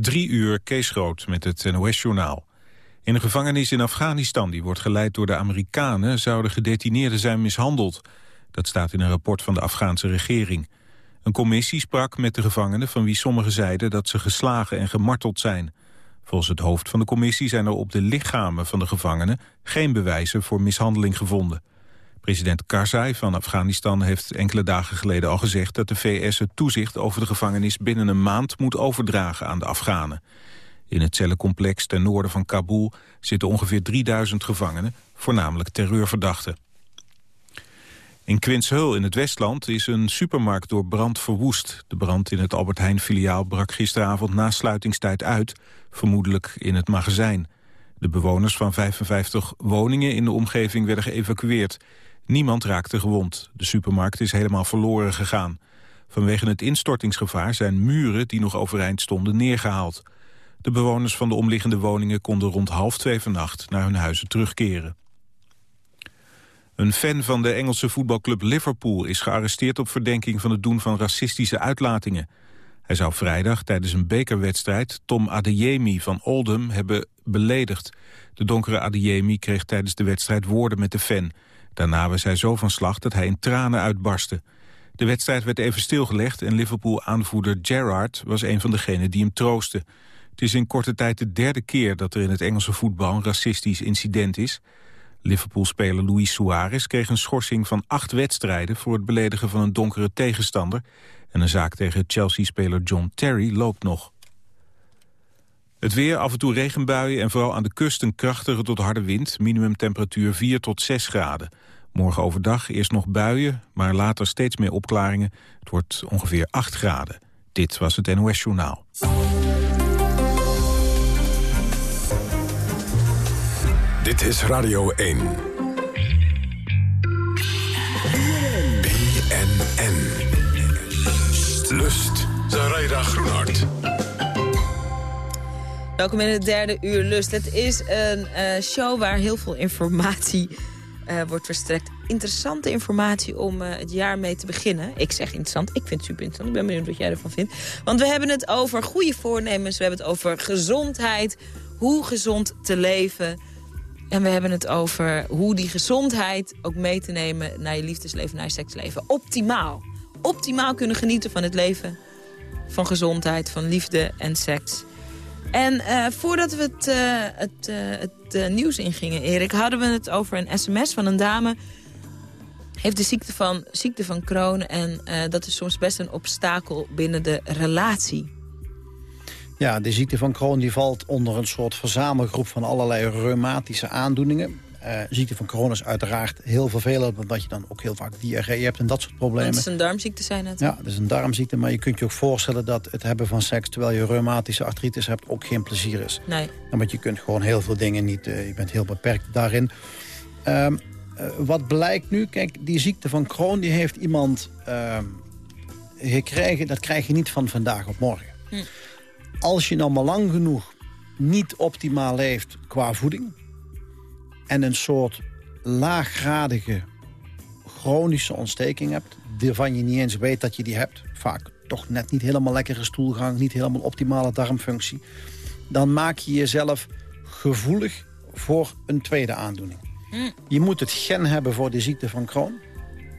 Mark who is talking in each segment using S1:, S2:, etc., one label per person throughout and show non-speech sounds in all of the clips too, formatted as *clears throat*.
S1: Drie uur Kees Groot met het NOS-journaal. In een gevangenis in Afghanistan, die wordt geleid door de Amerikanen... zouden gedetineerden zijn mishandeld. Dat staat in een rapport van de Afghaanse regering. Een commissie sprak met de gevangenen van wie sommigen zeiden... dat ze geslagen en gemarteld zijn. Volgens het hoofd van de commissie zijn er op de lichamen van de gevangenen... geen bewijzen voor mishandeling gevonden. President Karzai van Afghanistan heeft enkele dagen geleden al gezegd... dat de VS het toezicht over de gevangenis binnen een maand moet overdragen aan de Afghanen. In het cellencomplex ten noorden van Kabul zitten ongeveer 3000 gevangenen, voornamelijk terreurverdachten. In Quinshul in het Westland is een supermarkt door brand verwoest. De brand in het Albert Heijn-filiaal brak gisteravond na sluitingstijd uit, vermoedelijk in het magazijn. De bewoners van 55 woningen in de omgeving werden geëvacueerd. Niemand raakte gewond. De supermarkt is helemaal verloren gegaan. Vanwege het instortingsgevaar zijn muren die nog overeind stonden neergehaald. De bewoners van de omliggende woningen konden rond half twee vannacht naar hun huizen terugkeren. Een fan van de Engelse voetbalclub Liverpool is gearresteerd op verdenking van het doen van racistische uitlatingen. Hij zou vrijdag tijdens een bekerwedstrijd Tom Adeyemi van Oldham hebben beledigd. De donkere Adeyemi kreeg tijdens de wedstrijd woorden met de fan. Daarna was hij zo van slag dat hij in tranen uitbarstte. De wedstrijd werd even stilgelegd en Liverpool-aanvoerder Gerrard was een van degenen die hem troosten. Het is in korte tijd de derde keer dat er in het Engelse voetbal een racistisch incident is. Liverpool-speler Luis Suarez kreeg een schorsing van acht wedstrijden... voor het beledigen van een donkere tegenstander. En een zaak tegen Chelsea-speler John Terry loopt nog. Het weer, af en toe regenbuien en vooral aan de kust een krachtige tot harde wind. Minimumtemperatuur 4 tot 6 graden. Morgen overdag eerst nog buien, maar later steeds meer opklaringen. Het wordt ongeveer 8 graden. Dit was het NOS Journaal.
S2: Dit is Radio 1. BNN. Lust. Zaraida Groenhart.
S3: Welkom in het derde uur Lust. Het is een uh, show waar heel veel informatie uh, wordt verstrekt. Interessante informatie om uh, het jaar mee te beginnen. Ik zeg interessant, ik vind het super interessant. Ik ben benieuwd wat jij ervan vindt. Want we hebben het over goede voornemens. We hebben het over gezondheid. Hoe gezond te leven. En we hebben het over hoe die gezondheid ook mee te nemen... naar je liefdesleven, naar je seksleven. Optimaal. Optimaal kunnen genieten van het leven. Van gezondheid, van liefde en seks. En uh, voordat we het, uh, het, uh, het nieuws ingingen, Erik... hadden we het over een sms van een dame... heeft de ziekte van, ziekte van Crohn... en dat is soms best een obstakel binnen de relatie.
S4: Ja, de ziekte van Crohn die valt onder een soort verzamelgroep... van allerlei reumatische aandoeningen. Uh, ziekte van Crohn is uiteraard heel vervelend... omdat je dan ook heel vaak diarree hebt en dat soort problemen. Het
S3: is een darmziekte zijn het.
S4: Ja, het is een darmziekte, maar je kunt je ook voorstellen... dat het hebben van seks terwijl je reumatische artritis hebt... ook geen plezier is.
S3: Nee.
S4: Want je kunt gewoon heel veel dingen niet... Uh, je bent heel beperkt daarin. Uh, wat blijkt nu? Kijk, die ziekte van Crohn die heeft iemand ehm, gekregen... dat krijg je niet van vandaag op morgen. Hm. Als je nou maar lang genoeg niet optimaal leeft qua voeding en een soort laaggradige chronische ontsteking hebt... waarvan je niet eens weet dat je die hebt... vaak toch net niet helemaal lekkere stoelgang... niet helemaal optimale darmfunctie... dan maak je jezelf gevoelig voor een tweede aandoening. Hm. Je moet het gen hebben voor de ziekte van Crohn.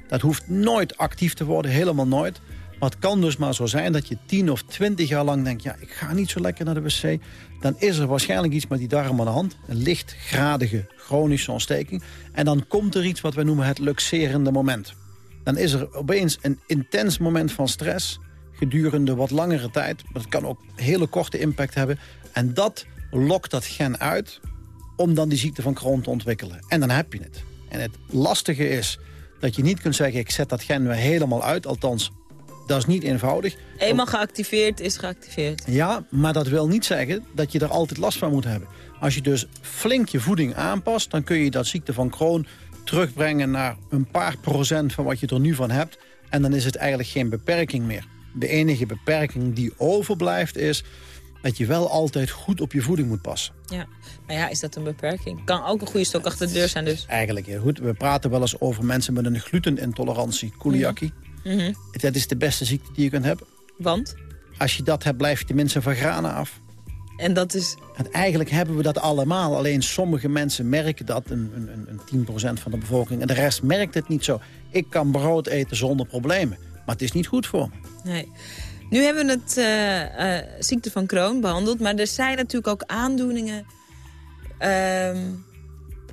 S4: Dat hoeft nooit actief te worden, helemaal nooit. Maar het kan dus maar zo zijn dat je 10 of 20 jaar lang denkt... ja, ik ga niet zo lekker naar de wc. Dan is er waarschijnlijk iets met die darm aan de hand. Een lichtgradige chronische ontsteking. En dan komt er iets wat wij noemen het luxerende moment. Dan is er opeens een intens moment van stress... gedurende wat langere tijd. Maar het kan ook hele korte impact hebben. En dat lokt dat gen uit om dan die ziekte van Crohn te ontwikkelen. En dan heb je het. En het lastige is dat je niet kunt zeggen... ik zet dat gen weer helemaal uit, althans dat is niet eenvoudig.
S3: Eenmaal geactiveerd is geactiveerd.
S4: Ja, maar dat wil niet zeggen dat je er altijd last van moet hebben. Als je dus flink je voeding aanpast... dan kun je dat ziekte van Crohn terugbrengen naar een paar procent van wat je er nu van hebt. En dan is het eigenlijk geen beperking meer. De enige beperking die overblijft is dat je wel altijd goed op je voeding moet passen.
S3: Ja, maar ja, is dat een beperking? Kan ook een goede stok achter de deur zijn dus.
S4: Eigenlijk heel goed. We praten wel eens over mensen met een glutenintolerantie, celiakie. Mm Dat is de beste ziekte die je kunt hebben.
S3: Want?
S4: Als je dat hebt, blijf je tenminste van granen af.
S3: En dat is...
S4: En eigenlijk hebben we dat allemaal. Alleen sommige mensen merken dat, een, een, een 10% van de bevolking. En de rest merkt het niet zo. Ik kan brood eten zonder problemen. Maar het is niet goed voor me.
S3: Nee. Nu hebben we het uh, uh, ziekte van Crohn behandeld. Maar er zijn natuurlijk ook aandoeningen... Um,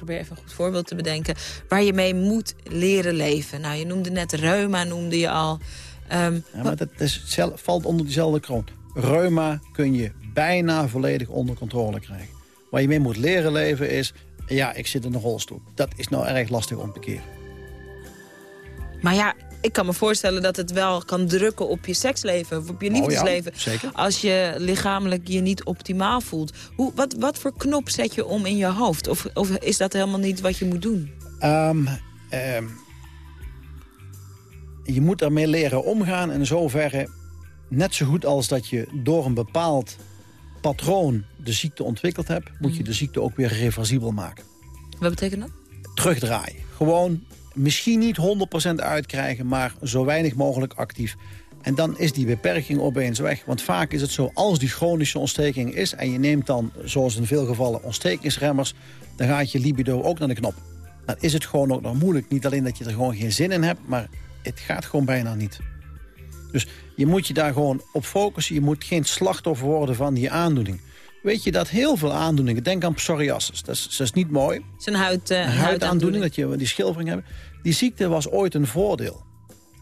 S3: probeer even een goed voorbeeld te bedenken... waar je mee moet leren leven. Nou, je noemde net reuma, noemde je al.
S4: Um, ja, maar dat is, valt onder diezelfde kroon. Reuma kun je bijna volledig onder controle krijgen. Waar je mee moet leren leven is... ja, ik zit in een rolstoel. Dat is nou erg lastig om te keren.
S3: Maar ja, ik kan me voorstellen dat het wel kan drukken op je seksleven... of op je liefdesleven.
S4: Oh ja, zeker.
S3: Als je lichamelijk je niet optimaal voelt. Hoe, wat, wat voor knop zet je om in je hoofd? Of, of is dat helemaal niet wat je moet doen?
S4: Um, um, je moet ermee leren omgaan in zoverre... net zo goed als dat je door een bepaald patroon de ziekte ontwikkeld hebt... moet je mhm. de ziekte ook weer reversibel maken.
S3: Wat betekent dat?
S4: Terugdraaien. Gewoon misschien niet 100% uitkrijgen, maar zo weinig mogelijk actief. En dan is die beperking opeens weg. Want vaak is het zo, als die chronische ontsteking is... en je neemt dan, zoals in veel gevallen, ontstekingsremmers... dan gaat je libido ook naar de knop. Dan is het gewoon ook nog moeilijk. Niet alleen dat je er gewoon geen zin in hebt, maar het gaat gewoon bijna niet. Dus je moet je daar gewoon op focussen. Je moet geen slachtoffer worden van die aandoening. Weet je dat heel veel aandoeningen... Denk aan psoriasis, dat is, dat is niet mooi. Het
S3: is een, huid, uh,
S4: een huidaandoening, dat je die schilfering hebt. Die ziekte was ooit een voordeel.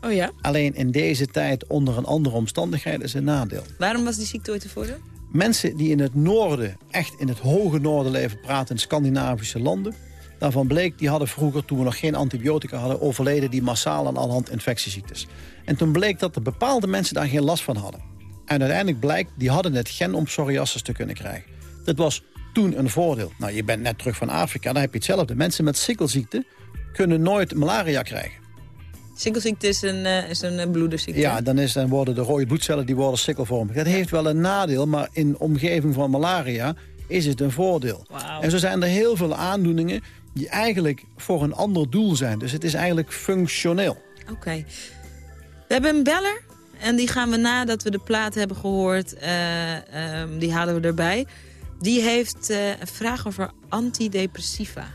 S3: Oh ja?
S4: Alleen in deze tijd onder een andere omstandigheid is een nadeel.
S3: Waarom was die ziekte ooit een voordeel?
S4: Mensen die in het noorden, echt in het hoge noorden leven... praten in Scandinavische landen... Daarvan bleek, die hadden vroeger, toen we nog geen antibiotica hadden... overleden die massaal aan alle hand infectieziektes. En toen bleek dat er bepaalde mensen daar geen last van hadden. En uiteindelijk blijkt, die hadden het gen om psoriasis te kunnen krijgen. Dat was toen een voordeel. Nou, je bent net terug van Afrika, dan heb je hetzelfde. Mensen met sikkelziekte kunnen nooit malaria krijgen.
S3: Sikkelziekte is een, uh, is een bloederziekte.
S4: Ja, dan, is, dan worden de rode bloedcellen die worden sikkelvormig. Dat heeft wel een nadeel, maar in omgeving van malaria is het een voordeel.
S3: Wow.
S4: En zo zijn er heel veel aandoeningen die eigenlijk voor een ander doel zijn. Dus het is eigenlijk functioneel.
S3: Oké. We hebben een beller en die gaan we nadat we de plaat hebben gehoord, uh, um, die halen we erbij. Die heeft uh, een vraag over antidepressiva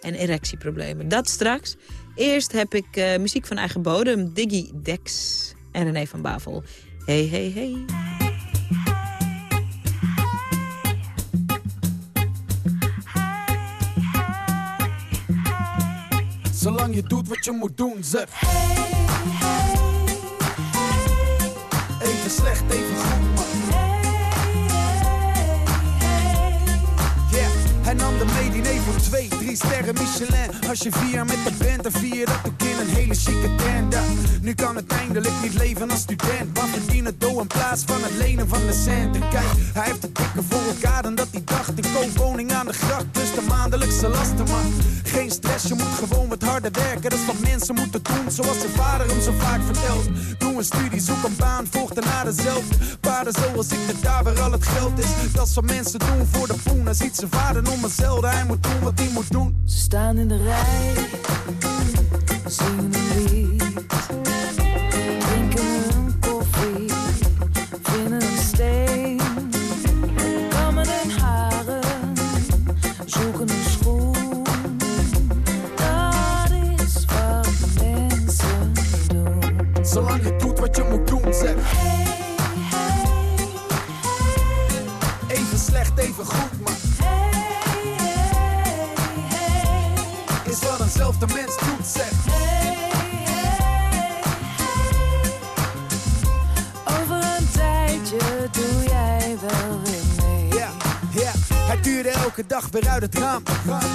S3: en erectieproblemen. Dat straks. Eerst heb ik uh, muziek van eigen bodem, Diggy Dex en René van Bavel. Hey, hey, hey.
S5: Zolang je doet wat je moet doen, zeg. Even slecht, even goed, man. Yeah, hij nam de medine voor twee, drie sterren Michelin. Als je vier met de band, dan vier dat ook in een hele chique tenda. Nu kan het eindelijk niet leven als student. Maar verdienen dough in plaats van het lenen van de centen. Kijk, hij heeft het dikke voor elkaar dan dat hij dacht. Ik koop woning aan de gracht, dus de maandelijkse lasten, man. Geen stress, je moet gewoon wat harder werken. Dat is wat mensen moeten doen, zoals zijn vader hem zo vaak vertelt. Doe een studie, zoek een baan, volg daarna dezelfde. Paarden zoals ik, dat daar waar al het geld is. Dat is wat mensen doen voor de poen. Hij ziet zijn vader om hetzelfde, hij moet doen wat hij moet
S6: Ze staan in de rij, zingen een lied.
S5: Elke dag weer uit het raam.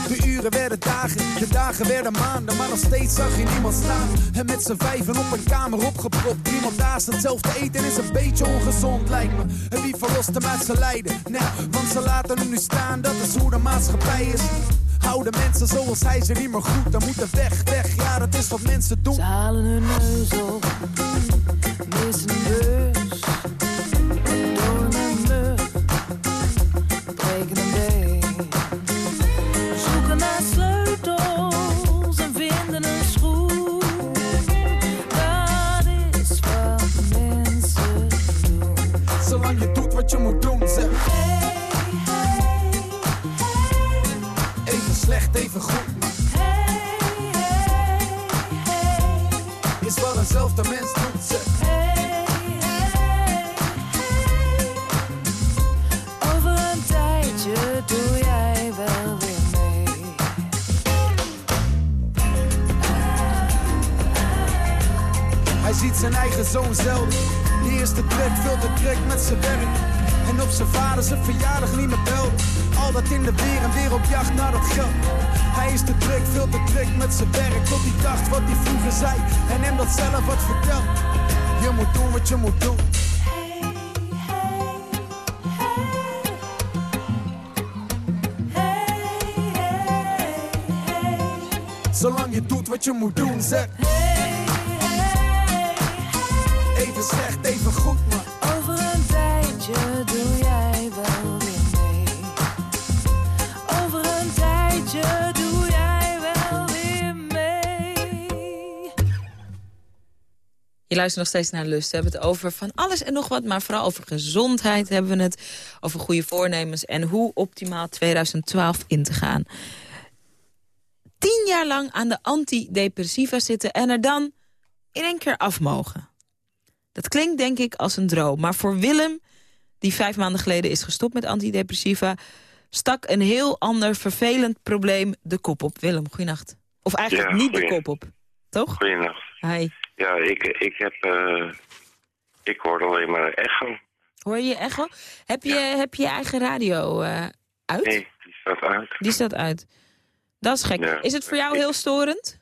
S5: De uren werden dagen, de dagen werden maanden. Maar nog steeds zag je niemand staan. En met z'n vijven op een kamer opgepropt. Niemand naast hetzelfde eten is een beetje ongezond, lijkt me. En wie verlost hem uit zijn lijden? Nee, want ze laten nu staan, dat is hoe de maatschappij is. Houden mensen zoals hij ze niet meer goed. Dan moeten weg, weg, ja dat is wat mensen doen.
S6: Ze hun neus op,
S5: je moet doen, zeg. Even slecht, even goed, man.
S6: Over een tijdje doe jij wel weer mee. Over een tijdje doe jij wel weer mee.
S3: Je luistert nog steeds naar Lust. We hebben het over van alles en nog wat, maar vooral over gezondheid hebben we het. Over goede voornemens en hoe optimaal 2012 in te gaan. Tien jaar lang aan de antidepressiva zitten en er dan in één keer af mogen. Dat klinkt denk ik als een droom. Maar voor Willem, die vijf maanden geleden is gestopt met antidepressiva... stak een heel ander vervelend probleem de kop op. Willem, goeienacht. Of eigenlijk
S7: Ja,
S3: niet de kop op, toch?
S7: Goeienacht.
S3: Hi.
S7: Ja, ik, ik heb... eh, ik hoor alleen maar echo.
S3: Hoor je echo? Heb je heb je, je eigen radio eh, uit?
S7: Nee, die staat uit.
S3: Die staat uit. Dat is gek.
S7: Ja.
S3: Is het voor jou heel storend?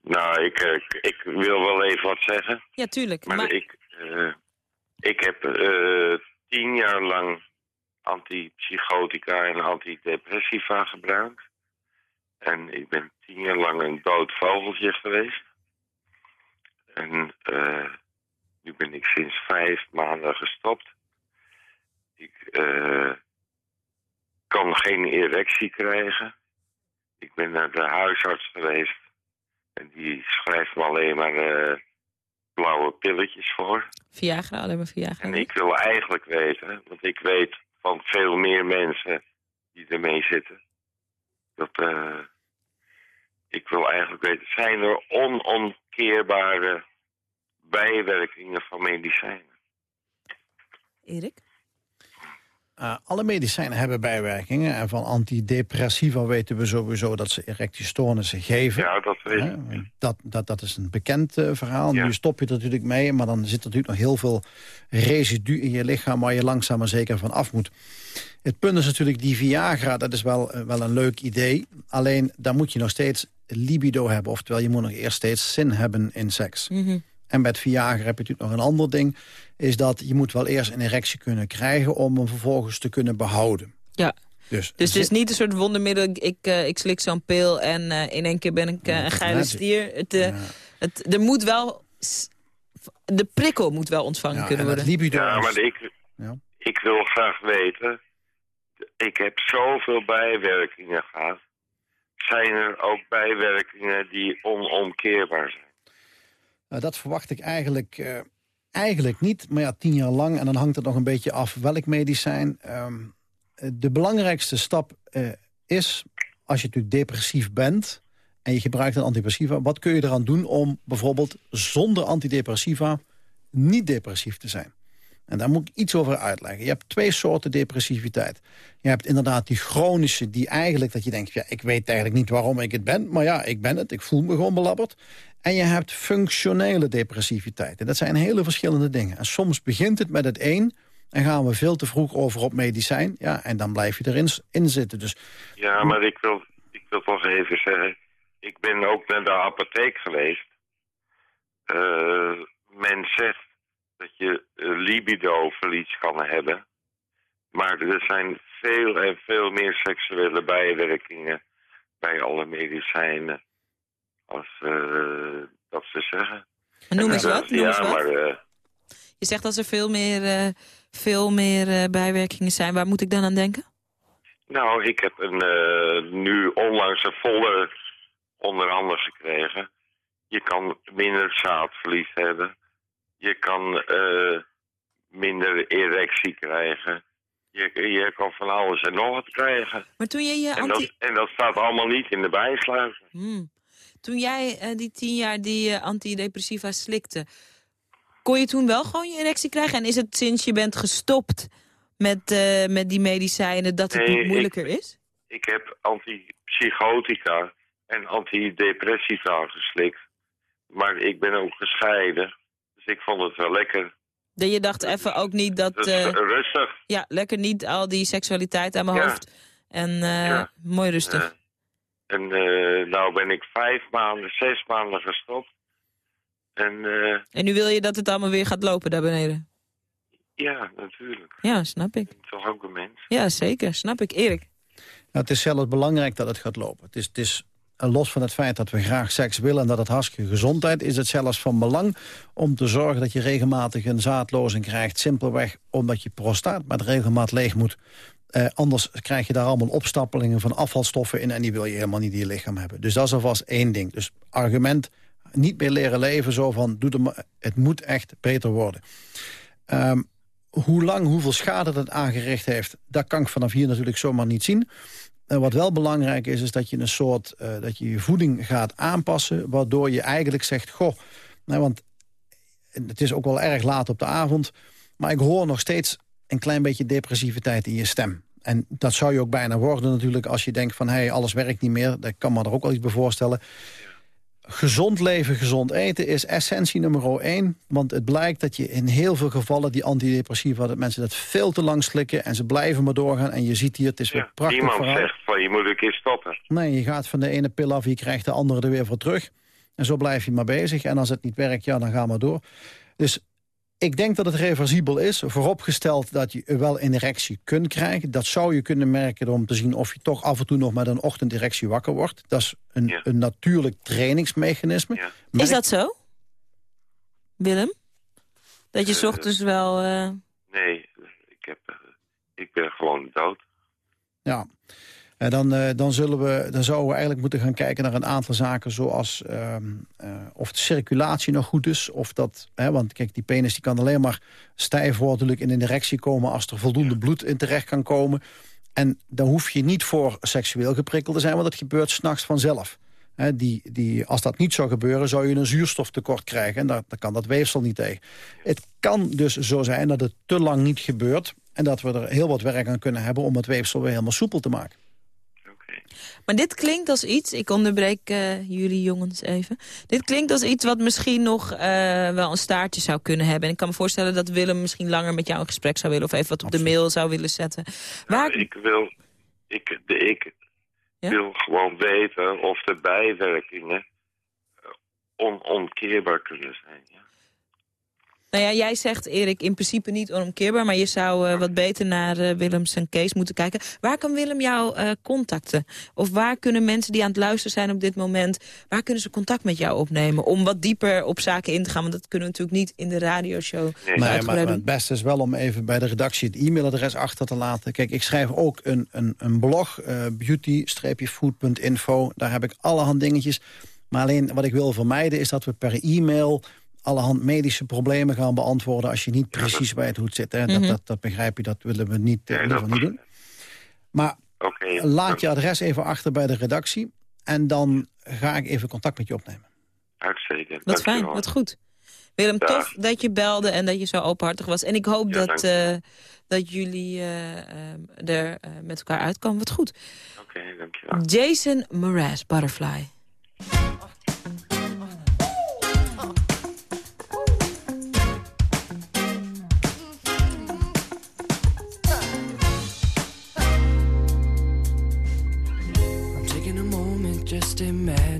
S7: Nou, ik, eh, ik wil wel even wat zeggen.
S3: Ja, tuurlijk.
S7: Maar,
S3: Maar,
S7: ik, eh, ik heb eh, tien jaar lang antipsychotica en antidepressiva gebruikt. En ik ben tien jaar lang een dood vogeltje geweest. En nu ben ik sinds vijf maanden gestopt. Ik kan geen erectie krijgen. Ik ben naar de huisarts geweest. En die schrijft me alleen maar eh, blauwe pilletjes voor.
S3: Viagra, alleen maar Viagra.
S7: En ik wil eigenlijk weten, want ik weet van veel meer mensen die ermee zitten, dat eh, ik wil eigenlijk weten, zijn er onomkeerbare bijwerkingen van medicijnen?
S3: Erik?
S4: Uh, alle medicijnen hebben bijwerkingen. En van antidepressiva weten we sowieso dat ze erectiestoornissen geven.
S7: Ja, dat weet ik.
S4: Dat, dat, dat is een bekend uh, verhaal.
S7: Ja.
S4: Nu stop je er natuurlijk mee, maar dan zit er natuurlijk nog heel veel residu in je lichaam... waar je langzaam maar zeker van af moet. Het punt is natuurlijk, die Viagra, dat is wel, uh, wel een leuk idee. Alleen, daar moet je nog steeds libido hebben. Oftewel, je moet nog eerst steeds zin hebben in seks.
S3: Mm -hmm.
S4: En met Viagra heb je natuurlijk nog een ander ding. Is dat je moet wel eerst een erectie kunnen krijgen... om hem vervolgens te kunnen behouden.
S3: Ja.
S4: Dus,
S3: dus het is niet een soort wondermiddel. Ik, uh, ik slik zo'n pil en uh, in één keer ben ik uh, een geile stier. Het, ja. het, er moet wel... De prikkel moet wel ontvangen
S4: ja,
S3: kunnen worden.
S4: Libido
S7: ja, maar ik,
S4: ja.
S7: ik wil graag weten... Ik heb zoveel bijwerkingen gehad. Zijn er ook bijwerkingen die onomkeerbaar zijn?
S4: Uh, dat verwacht ik eigenlijk, uh, eigenlijk niet. Maar ja, tien jaar lang. En dan hangt het nog een beetje af welk medicijn. Um, de belangrijkste stap is, als je natuurlijk depressief bent... en je gebruikt een antidepressiva... wat kun je eraan doen om bijvoorbeeld zonder antidepressiva... niet depressief te zijn? En daar moet ik iets over uitleggen. Je hebt twee soorten depressiviteit. Je hebt inderdaad die chronische, die eigenlijk dat je denkt... ja, ik weet eigenlijk niet waarom ik het ben... maar ja, ik ben het, ik voel me gewoon belabberd. En je hebt functionele depressiviteit. En dat zijn hele verschillende dingen. En soms begint het met het een... en gaan we veel te vroeg over op medicijn. Ja, en dan blijf je erin in zitten. Dus,
S7: ja, maar ik wil, ik wil toch even zeggen... ik ben ook naar de apotheek geweest. Uh, men zegt dat je libido-verlies kan hebben. Maar er zijn veel en veel meer seksuele bijwerkingen bij alle medicijnen als uh, dat ze zeggen.
S3: Noem eens wat, noem
S7: ja,
S3: eens wat.
S7: Maar, uh,
S3: je zegt dat er veel meer, uh, veel meer bijwerkingen zijn. Waar moet ik dan aan denken?
S7: Nou, ik heb een, nu onlangs een volle onder andere gekregen. Je kan minder zaadverlies hebben. Je kan uh, minder erectie krijgen. Je, je kan van alles en nog wat krijgen.
S3: Maar toen je je
S7: En
S3: anti...
S7: dat, en dat staat allemaal niet in de bijsluiter.
S3: Hmm. Toen jij eh, die tien jaar die eh, antidepressiva slikte... kon je toen wel gewoon je erectie krijgen? En is het sinds je bent gestopt met, eh, met die medicijnen... dat het
S7: Nee,
S3: niet moeilijker
S7: ik-
S3: is?
S7: Ik heb antipsychotica en antidepressiva geslikt. Maar ik ben ook gescheiden. Ik vond het wel lekker.
S3: Dat je dacht even ook niet dat... Eh,
S7: rustig.
S3: ja, lekker niet al die seksualiteit aan mijn
S7: Ja.
S3: hoofd. En eh,
S7: Ja.
S3: mooi rustig.
S7: En eh, nou ben ik vijf maanden, zes maanden gestopt. En eh,
S3: En nu wil je dat het allemaal weer gaat lopen daar beneden?
S7: ja, natuurlijk.
S3: Ja, snap ik.
S7: Toch ook een mens.
S3: Ja, zeker. Snap ik. Erik.
S4: Nou, het is zelfs belangrijk dat het gaat lopen. Het is, het is los van het feit dat we graag seks willen... en dat het hartstikke gezondheid is het zelfs van belang... om te zorgen dat je regelmatig een zaadlozing krijgt. Simpelweg omdat je prostaat met regelmaat leeg moet. Eh, anders krijg je daar allemaal opstappelingen van afvalstoffen in... en die wil je helemaal niet in je lichaam hebben. Dus dat is alvast één ding. Dus argument, niet meer leren leven, zo van... Doe het, maar, het moet echt beter worden. Ehm, hoe lang, hoeveel schade dat aangericht heeft... dat kan ik vanaf hier natuurlijk zomaar niet zien. En wat wel belangrijk is, is dat je een soort... eh, dat je je voeding gaat aanpassen... waardoor je eigenlijk zegt, goh... Nou, want het is ook wel erg laat op de avond... maar ik hoor nog steeds een klein beetje depressiviteit in je stem. En dat zou je ook bijna worden natuurlijk als je denkt van... hé, hey, alles werkt niet meer, dat kan me er ook wel iets bij voorstellen. Gezond leven, gezond eten is essentie nummer één. Want het blijkt dat je in heel veel gevallen die antidepressiva... dat mensen dat veel te lang slikken en ze blijven maar doorgaan. En je ziet hier, het is weer
S7: Ja,
S4: prachtig
S7: niemand
S4: verhaal.
S7: zegt van je moet een keer stoppen.
S4: Nee, je gaat van de ene pil af, je krijgt de andere er weer voor terug. En zo blijf je maar bezig. En als het niet werkt, ja, dan ga maar door. Dus ik denk dat het reversibel is. Vooropgesteld dat je wel een erectie kunt krijgen. Dat zou je kunnen merken om te zien of je toch af en toe nog met een ochtenderectie wakker wordt. Dat is een,
S7: Ja.
S4: een natuurlijk trainingsmechanisme.
S7: Ja.
S3: Is dat zo? Willem? Dat je 's
S7: Eh,
S3: ochtends wel... eh,
S7: Nee, ik, heb, eh, ik ben gewoon dood.
S4: Ja. En dan, eh, dan, zullen we, dan zouden we eigenlijk moeten gaan kijken naar een aantal zaken... zoals ehm, eh, of de circulatie nog goed is. Of dat, hè, want kijk, die penis die kan alleen maar stijf worden... in een erectie komen als er voldoende bloed in terecht kan komen. En dan hoef je niet voor seksueel geprikkeld te zijn... want dat gebeurt s'nachts vanzelf. Hè, die, die, als dat niet zou gebeuren, zou je een zuurstoftekort krijgen. En daar, daar kan dat weefsel niet tegen. Het kan dus zo zijn dat het te lang niet gebeurt... en dat we er heel wat werk aan kunnen hebben... om het weefsel weer helemaal soepel te maken.
S3: Maar dit klinkt als iets, ik onderbreek eh, jullie jongens even. Dit klinkt als iets wat misschien nog eh, wel een staartje zou kunnen hebben. En ik kan me voorstellen dat Willem misschien langer met jou in gesprek zou willen... of even wat op de mail zou willen zetten. Waar,
S7: Nou, ik wil, ik, de, ik
S3: Ja?
S7: wil gewoon weten of de bijwerkingen eh, on, onkeerbaar kunnen zijn. Ja.
S3: Nou ja, jij zegt, Erik, in principe niet onomkeerbaar... maar je zou eh, wat beter naar eh, Willem zijn case moeten kijken. Waar kan Willem jou eh, contacten? Of waar kunnen mensen die aan het luisteren zijn op dit moment... waar kunnen ze contact met jou opnemen? Om wat dieper op zaken in te gaan. Want dat kunnen we natuurlijk niet in de radioshow
S7: Nee.
S4: Maar, het beste is wel om even bij de redactie het e-mailadres achter te laten. Kijk, ik schrijf ook een, een, een blog, eh, beauty-food.info. Daar heb ik allerhand dingetjes. Maar alleen wat ik wil vermijden is dat we per e-mail allerhand medische problemen gaan beantwoorden... als je niet precies weet hoe het zit. Hè. Dat,
S3: Mhm.
S4: dat, dat begrijp je, dat willen we niet, eh,
S7: Nee, dat
S4: niet doen. Maar
S7: Oké.
S4: laat je adres even achter bij de redactie... en dan ga ik even contact met je opnemen.
S7: Uitstekend.
S3: Wat fijn, wat goed. Willem,
S7: Ja.
S3: tof dat je belde en dat je zo openhartig was. En ik hoop
S7: Ja,
S3: dat, eh, dat jullie eh, eh, er eh, met elkaar uitkomen. Wat goed.
S7: Oké, dankjewel.
S3: Jason Mraz, Butterfly.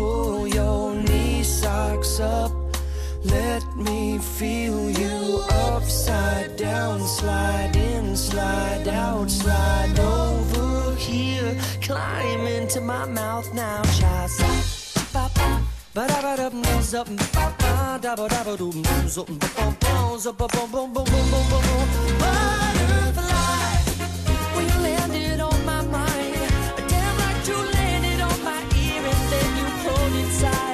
S6: pull your knee socks up. Let me feel you upside down, slide in, slide out, slide over here. Climb into my mouth now, child. Ba da ba dum dum zup ba ba da ba da ba bum bum bum bum bum bum. Butterfly, when you landed side.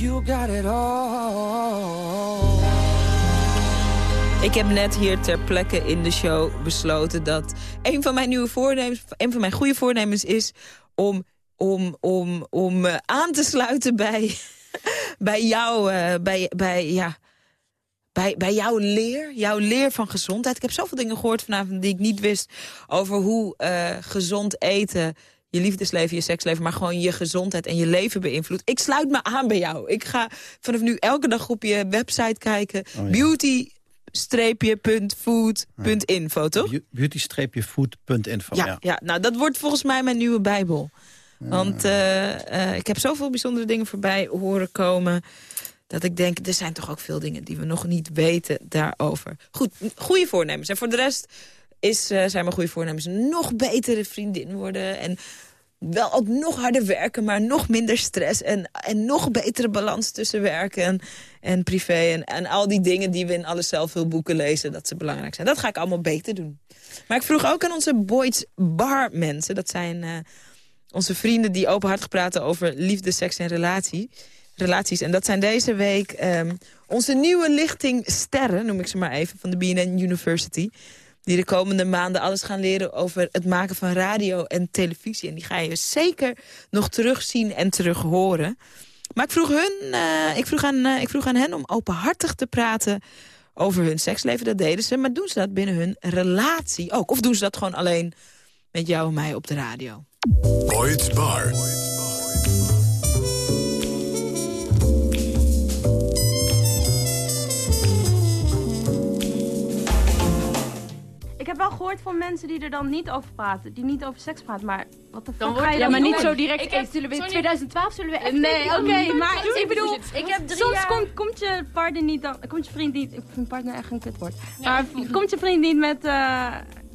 S6: You got it all.
S3: Ik heb net hier ter plekke in de show besloten dat een van mijn nieuwe voornemens, een van mijn goede voornemens is om, om, om, om eh, aan te sluiten bij, *laughs* bij jou, eh, bij, bij, ja, bij, bij jouw leer, jouw leer van gezondheid. Ik heb zoveel dingen gehoord vanavond die ik niet wist over hoe eh, gezond eten je liefdesleven, je seksleven, maar gewoon je gezondheid en je leven beïnvloedt. Ik sluit me aan bij jou. Ik ga vanaf nu elke dag op je website kijken.
S4: ja.
S3: Beauty food.info, toch?
S4: Beau- Beauty-food.info.
S3: Ja,
S4: Ja.
S3: ja. nou dat wordt volgens mij mijn nieuwe bijbel. Want eh, eh, ik heb zoveel bijzondere dingen voorbij horen komen... dat ik denk, er zijn toch ook veel dingen die we nog niet weten daarover. Goed, goede voornemens. En voor de rest is, eh, zijn mijn goede voornemens nog betere vriendin worden... en wel ook nog harder werken, maar nog minder stress... en, en nog betere balans tussen werk en, en privé... En, en al die dingen die we in alle zelfhulpboeken lezen, dat ze belangrijk zijn. Dat ga ik allemaal beter doen. Maar ik vroeg ook aan onze Boyd's Bar mensen. Dat zijn eh, onze vrienden die openhartig praten over liefde, seks en relatie, relaties. En dat zijn deze week ehm, onze nieuwe lichting sterren, noem ik ze maar even, van de BNN University. Die de komende maanden alles gaan leren over het maken van radio en televisie. En die ga je zeker nog terugzien en terug horen. Maar ik vroeg, hun, eh, ik, vroeg aan, eh, ik vroeg aan hen om openhartig te praten over hun seksleven. Dat deden ze, maar doen ze dat binnen hun relatie ook? Of doen ze dat gewoon alleen met jou en mij op de radio?
S2: Bar.
S8: Ik heb wel gehoord van mensen die er dan niet over praten, die niet over seks praten, maar wat de
S9: Dan
S8: fuck
S9: word
S8: ga
S9: je
S10: Ja,
S8: dan
S10: maar niet zo direct.
S9: Ik
S10: hey,
S9: heb-
S10: zullen we in
S9: sorry.
S10: 2012 zullen we echt
S8: Nee, oké, maar ik bedoel,
S9: Ik heb drie
S8: soms
S9: jaar...
S8: komt, komt je partner niet dan, komt je vriend niet, ik vind partner echt een kutwoord. Maar komt je vriend niet met eh,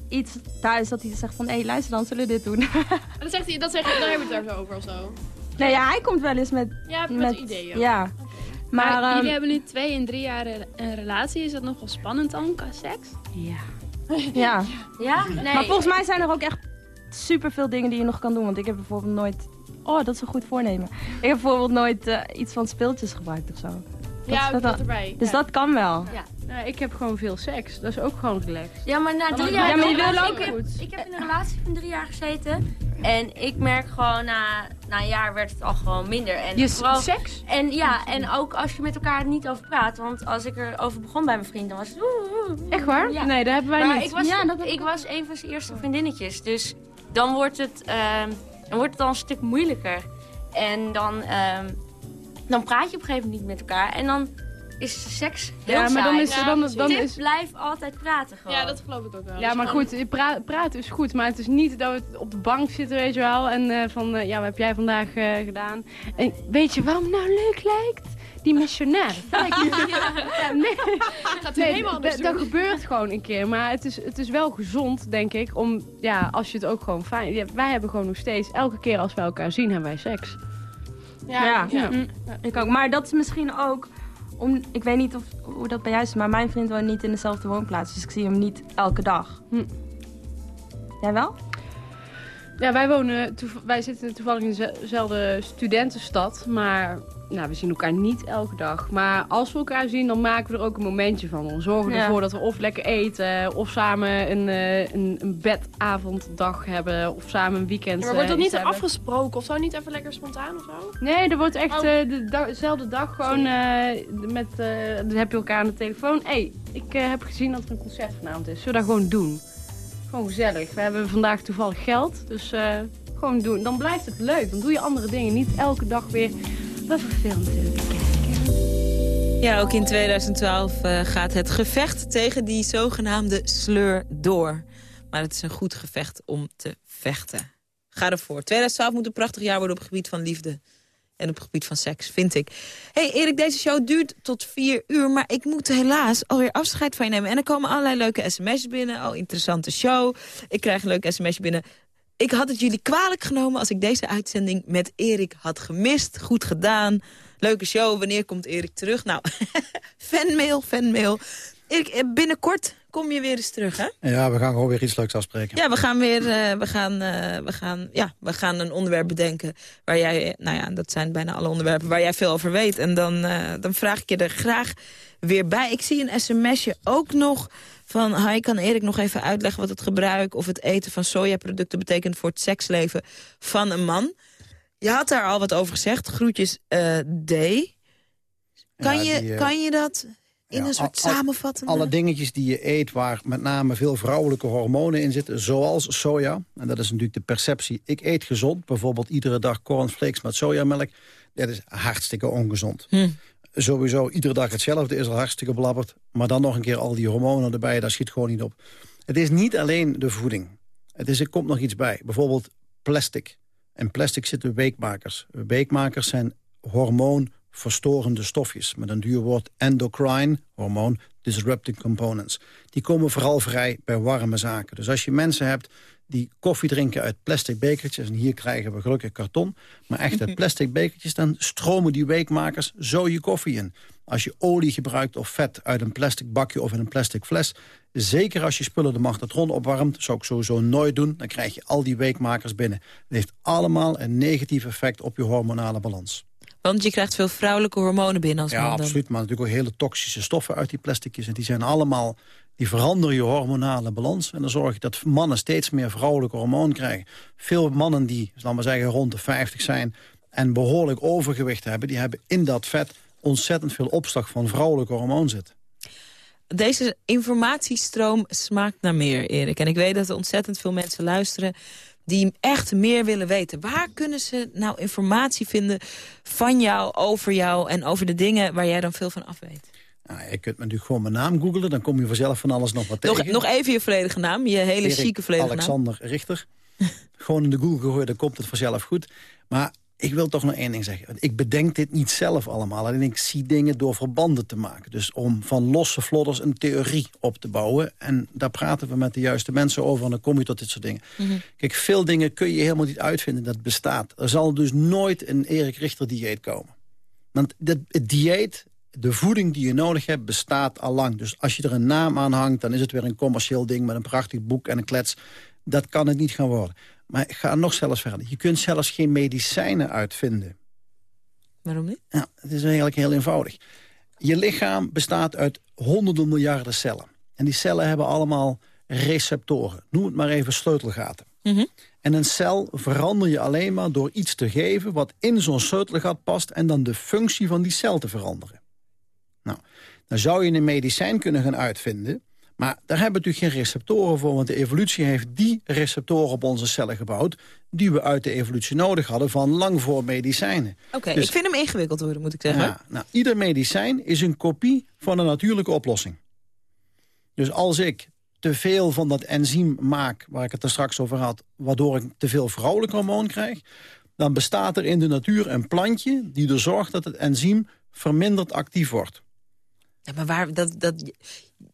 S8: iets thuis dat hij zegt van, hé luister dan, zullen we dit doen? *laughs*
S10: Dan zegt hij, dat zeg, dan hebben we het daar zo over of zo.
S8: nee, ja, hij komt wel eens met,
S10: Ja, met,
S8: met
S10: ideeën.
S8: Ja.
S11: Maar,
S8: Maar, ehm,
S11: jullie hebben nu twee en drie jaar een relatie. Is dat nog wel spannend dan qua seks?
S8: ja. *laughs* ja.
S9: Ja? Nee.
S8: Maar volgens mij zijn er ook echt superveel dingen die je nog kan doen. Want ik heb bijvoorbeeld nooit... Oh, dat is een goed voornemen. Ik heb bijvoorbeeld nooit eh, iets van speeltjes gebruikt of zo. Dat
S10: Ja, dat erbij.
S8: Dus
S10: ja.
S8: dat kan wel.
S11: Nou, ik heb gewoon veel seks. Dat is ook gewoon relaxed.
S9: Ja, maar na drie
S10: Ja,
S9: jaar...
S8: Ja, maar je wil
S9: ik,
S8: ook...
S9: heb, ik heb in een relatie van drie jaar gezeten. En ik merk gewoon, na, na een jaar werd het al gewoon minder. En
S10: Je
S9: vooral-
S10: seks?
S9: En ja, en ook als je met elkaar niet over praat. Want als ik erover begon bij mijn vriend, dan was het...
S10: Echt waar?
S9: Ja.
S10: Nee, dat hebben wij
S9: Maar
S10: niet.
S9: ik was,
S8: Ja, dat
S9: ik was een van zijn eerste vriendinnetjes. Dus dan wordt het, ehm, dan wordt het al een stuk moeilijker. En dan, ehm, dan praat je op een gegeven moment niet met elkaar. En dan is seks heel
S10: Ja, maar dan
S9: saai.
S10: is,
S9: Ja,
S10: dan, dan is...
S9: blijf altijd praten gewoon.
S11: Ja, dat geloof ik ook wel.
S10: Ja, maar goed, pra praten is goed. Maar het is niet dat we op de bank zitten, weet je wel. En eh, van, eh, ja, wat heb jij vandaag eh, gedaan? En weet je waarom het nou leuk lijkt? Die missionair. *laughs* Dat Ja, nee,
S11: gaat
S10: nee gebeurt gewoon een keer. Maar het is, het is wel gezond, denk ik. Om, ja, als je het ook gewoon fijn... Ja, wij hebben gewoon nog steeds, elke keer als we elkaar zien, hebben wij seks.
S8: Ja,
S10: Ja.
S8: Ik ook. Maar dat is misschien ook... Om, ik weet niet of, hoe dat bij jou is, maar mijn vriend woont niet in dezelfde woonplaats. Dus ik zie hem niet elke dag.
S10: Hm.
S8: Jij wel?
S10: Ja, wij, wonen, wij zitten toevallig in dezelfde studentenstad. Maar nou, we zien elkaar niet elke dag. Maar als we elkaar zien, dan maken we er ook een momentje van. Zorgen we
S8: Ja.
S10: ervoor dat we of lekker eten... of samen een, eh, een, een bedavonddag hebben... of samen een weekend
S12: maar wordt
S10: eh,
S12: dat niet
S10: hebben.
S12: afgesproken of zo? Niet even lekker spontaan of zo?
S10: Nee, er wordt echt
S12: Oh.
S10: eh, de dezelfde dag gewoon met... dan heb je elkaar aan de telefoon. Hé, hey, ik heb gezien dat er een concert vanavond is. Zullen we dat gewoon doen? Gewoon gezellig. We hebben vandaag toevallig geld, dus gewoon doen. Dan blijft het leuk. Dan doe je andere dingen. Niet elke dag weer... Wat voor.
S3: Ja, ook in 2012 eh, gaat het gevecht tegen die zogenaamde sleur door. Maar het is een goed gevecht om te vechten. Ga ervoor. 2012 moet een prachtig jaar worden op het gebied van liefde. En op het gebied van seks, vind ik. hey Erik, deze show duurt tot vier uur. Maar ik moet helaas alweer afscheid van je nemen. En er komen allerlei leuke sms'jes binnen. Oh, interessante show. Ik krijg een leuk sms'je binnen. Ik had het jullie kwalijk genomen als ik deze uitzending met Erik had gemist. Goed gedaan. Leuke show. Wanneer komt Erik terug? Nou, *laughs* fanmail, fanmail. Erik, eh, binnenkort kom je weer eens terug, hè?
S4: Ja, we gaan gewoon weer iets leuks afspreken.
S3: Ja, we gaan weer, eh, we gaan, eh, we gaan, ja, we gaan een onderwerp bedenken waar jij, nou ja, dat zijn bijna alle onderwerpen waar jij veel over weet. En dan, eh, dan vraag ik je er graag weer bij. Ik zie een sms'je ook nog van, hi, kan Erik nog even uitleggen wat het gebruik of het eten van sojaproducten betekent voor het seksleven van een man? Je had daar al wat over gezegd. Groetjes, D. Kan,
S4: Ja,
S3: je,
S4: die,
S3: kan je dat in
S4: ja,
S3: een soort
S4: al-? Alle dingetjes die je eet waar met name veel vrouwelijke hormonen in zitten, zoals soja. En dat is natuurlijk de perceptie. Ik eet gezond, bijvoorbeeld iedere dag cornflakes met sojamelk. Dat is hartstikke ongezond.
S3: Hm.
S4: Sowieso iedere dag hetzelfde is al hartstikke blabberd. Maar dan nog een keer al die hormonen erbij, daar schiet gewoon niet op. Het is niet alleen de voeding. Het is, er komt nog iets bij. Bijvoorbeeld plastic. In plastic zitten weekmakers. Weekmakers zijn hormoonverstorende stofjes. Met een duur woord endocrine, hormoon disrupting components. Die komen vooral vrij bij warme zaken. Dus als je mensen hebt die koffie drinken uit plastic bekertjes... en hier krijgen we gelukkig karton, maar echt uit *laughs* plastic bekertjes... dan stromen die weekmakers zo je koffie in. Als je olie gebruikt of vet uit een plastic bakje of in een plastic fles... zeker als je spullen de magnetron opwarmt, zou ik sowieso nooit doen... dan krijg je al die weekmakers binnen. Het heeft allemaal een negatief effect op je hormonale balans.
S3: Want je krijgt veel vrouwelijke hormonen binnen als
S4: Ja,
S3: man dan.
S4: absoluut. Maar natuurlijk ook hele toxische stoffen uit die plasticjes. En die zijn allemaal, die veranderen je hormonale balans. En dan zorg je dat mannen steeds meer vrouwelijke hormoon krijgen. Veel mannen die, laten we zeggen, rond de 50 zijn... en behoorlijk overgewicht hebben... die hebben in dat vet ontzettend veel opslag van vrouwelijke hormoon zitten.
S3: Deze informatiestroom smaakt naar meer, Erik. En ik weet dat er ontzettend veel mensen luisteren die echt meer willen weten. Waar kunnen ze nou informatie vinden van jou, over jou... en over de dingen waar jij dan veel van af weet?
S4: Nou, je kunt natuurlijk gewoon mijn naam googlen. Dan kom je vanzelf van alles nog wat
S3: Nog,
S4: tegen.
S3: nog even je volledige naam, je hele
S4: Erik
S3: chique volledige naam.
S4: Alexander Richter. gewoon in de Google gooien, dan komt het vanzelf goed. Maar ik wil toch nog één ding zeggen. Ik bedenk dit niet zelf allemaal. Alleen ik zie dingen door verbanden te maken. Dus om van losse vlodders een theorie op te bouwen. En daar praten we met de juiste mensen over. En dan kom je tot dit soort dingen.
S3: Mhm.
S4: Kijk, veel dingen kun je helemaal niet uitvinden dat bestaat. Er zal dus nooit een Erik Richter dieet komen. Want het dieet, de voeding die je nodig hebt, bestaat al lang. Dus als je er een naam aan hangt, dan is het weer een commercieel ding... met een prachtig boek en een klets. Dat kan het niet gaan worden. Maar ik ga nog zelfs verder. Je kunt zelfs geen medicijnen uitvinden.
S3: Waarom niet?
S4: Ja, het is eigenlijk heel eenvoudig. Je lichaam bestaat uit honderden miljarden cellen. En die cellen hebben allemaal receptoren. Noem het maar even sleutelgaten.
S3: Mhm.
S4: En een cel verander je alleen maar door iets te geven... wat in zo'n sleutelgat past... en dan de functie van die cel te veranderen. Nou, dan zou je een medicijn kunnen gaan uitvinden... maar daar hebben we natuurlijk geen receptoren voor... want de evolutie heeft die receptoren op onze cellen gebouwd... die we uit de evolutie nodig hadden van lang voor medicijnen.
S3: Oké,
S4: Dus-
S3: ik vind hem ingewikkeld worden, moet ik zeggen.
S4: ja, nou, ieder medicijn is een kopie van een natuurlijke oplossing. Dus als ik te veel van dat enzym maak, waar ik het er straks over had... waardoor ik te veel vrouwelijk hormoon krijg... dan bestaat er in de natuur een plantje die er zorgt dat het enzym verminderd actief wordt.
S3: Ja, maar waar, dat, dat,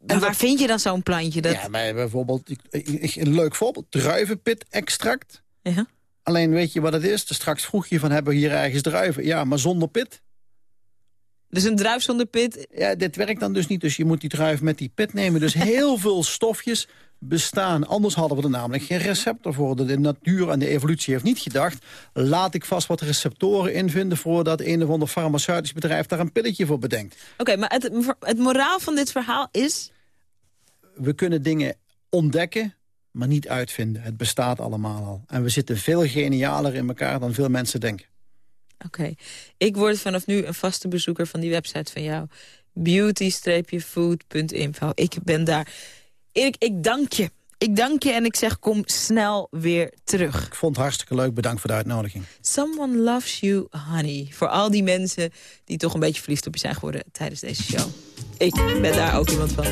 S3: maar waar vind je dan zo'n plantje? Dat...
S4: Ja, maar bijvoorbeeld, een leuk voorbeeld, druivenpit-extract.
S3: Ja.
S4: Alleen weet je wat het is? Dus straks vroeg je van, hebben we hier ergens druiven? Ja, maar zonder pit.
S3: Dus een druif zonder pit?
S4: Ja, dit werkt dan dus niet. Dus je moet die druif met die pit nemen. Dus heel *laughs* veel stofjes bestaan. Anders hadden we er namelijk geen receptor voor. De, natuur en de evolutie heeft niet gedacht... laat ik vast wat receptoren invinden... voordat een of ander farmaceutisch bedrijf daar een pilletje voor bedenkt.
S3: Oké, maar het, het moraal van dit verhaal is...
S4: We kunnen dingen ontdekken, maar niet uitvinden. Het bestaat allemaal al. En we zitten veel genialer in elkaar dan veel mensen denken.
S3: Oké, ik word vanaf nu een vaste bezoeker van die website van jou. beauty-food.info. Ik ben daar. Erik, ik dank je. Ik dank je en ik zeg kom snel weer terug.
S4: Ik vond het hartstikke leuk. Bedankt voor de uitnodiging.
S3: Someone loves you, honey. Voor al die mensen die toch een beetje verliefd op je zijn geworden tijdens deze show. Ik ben daar ook iemand van.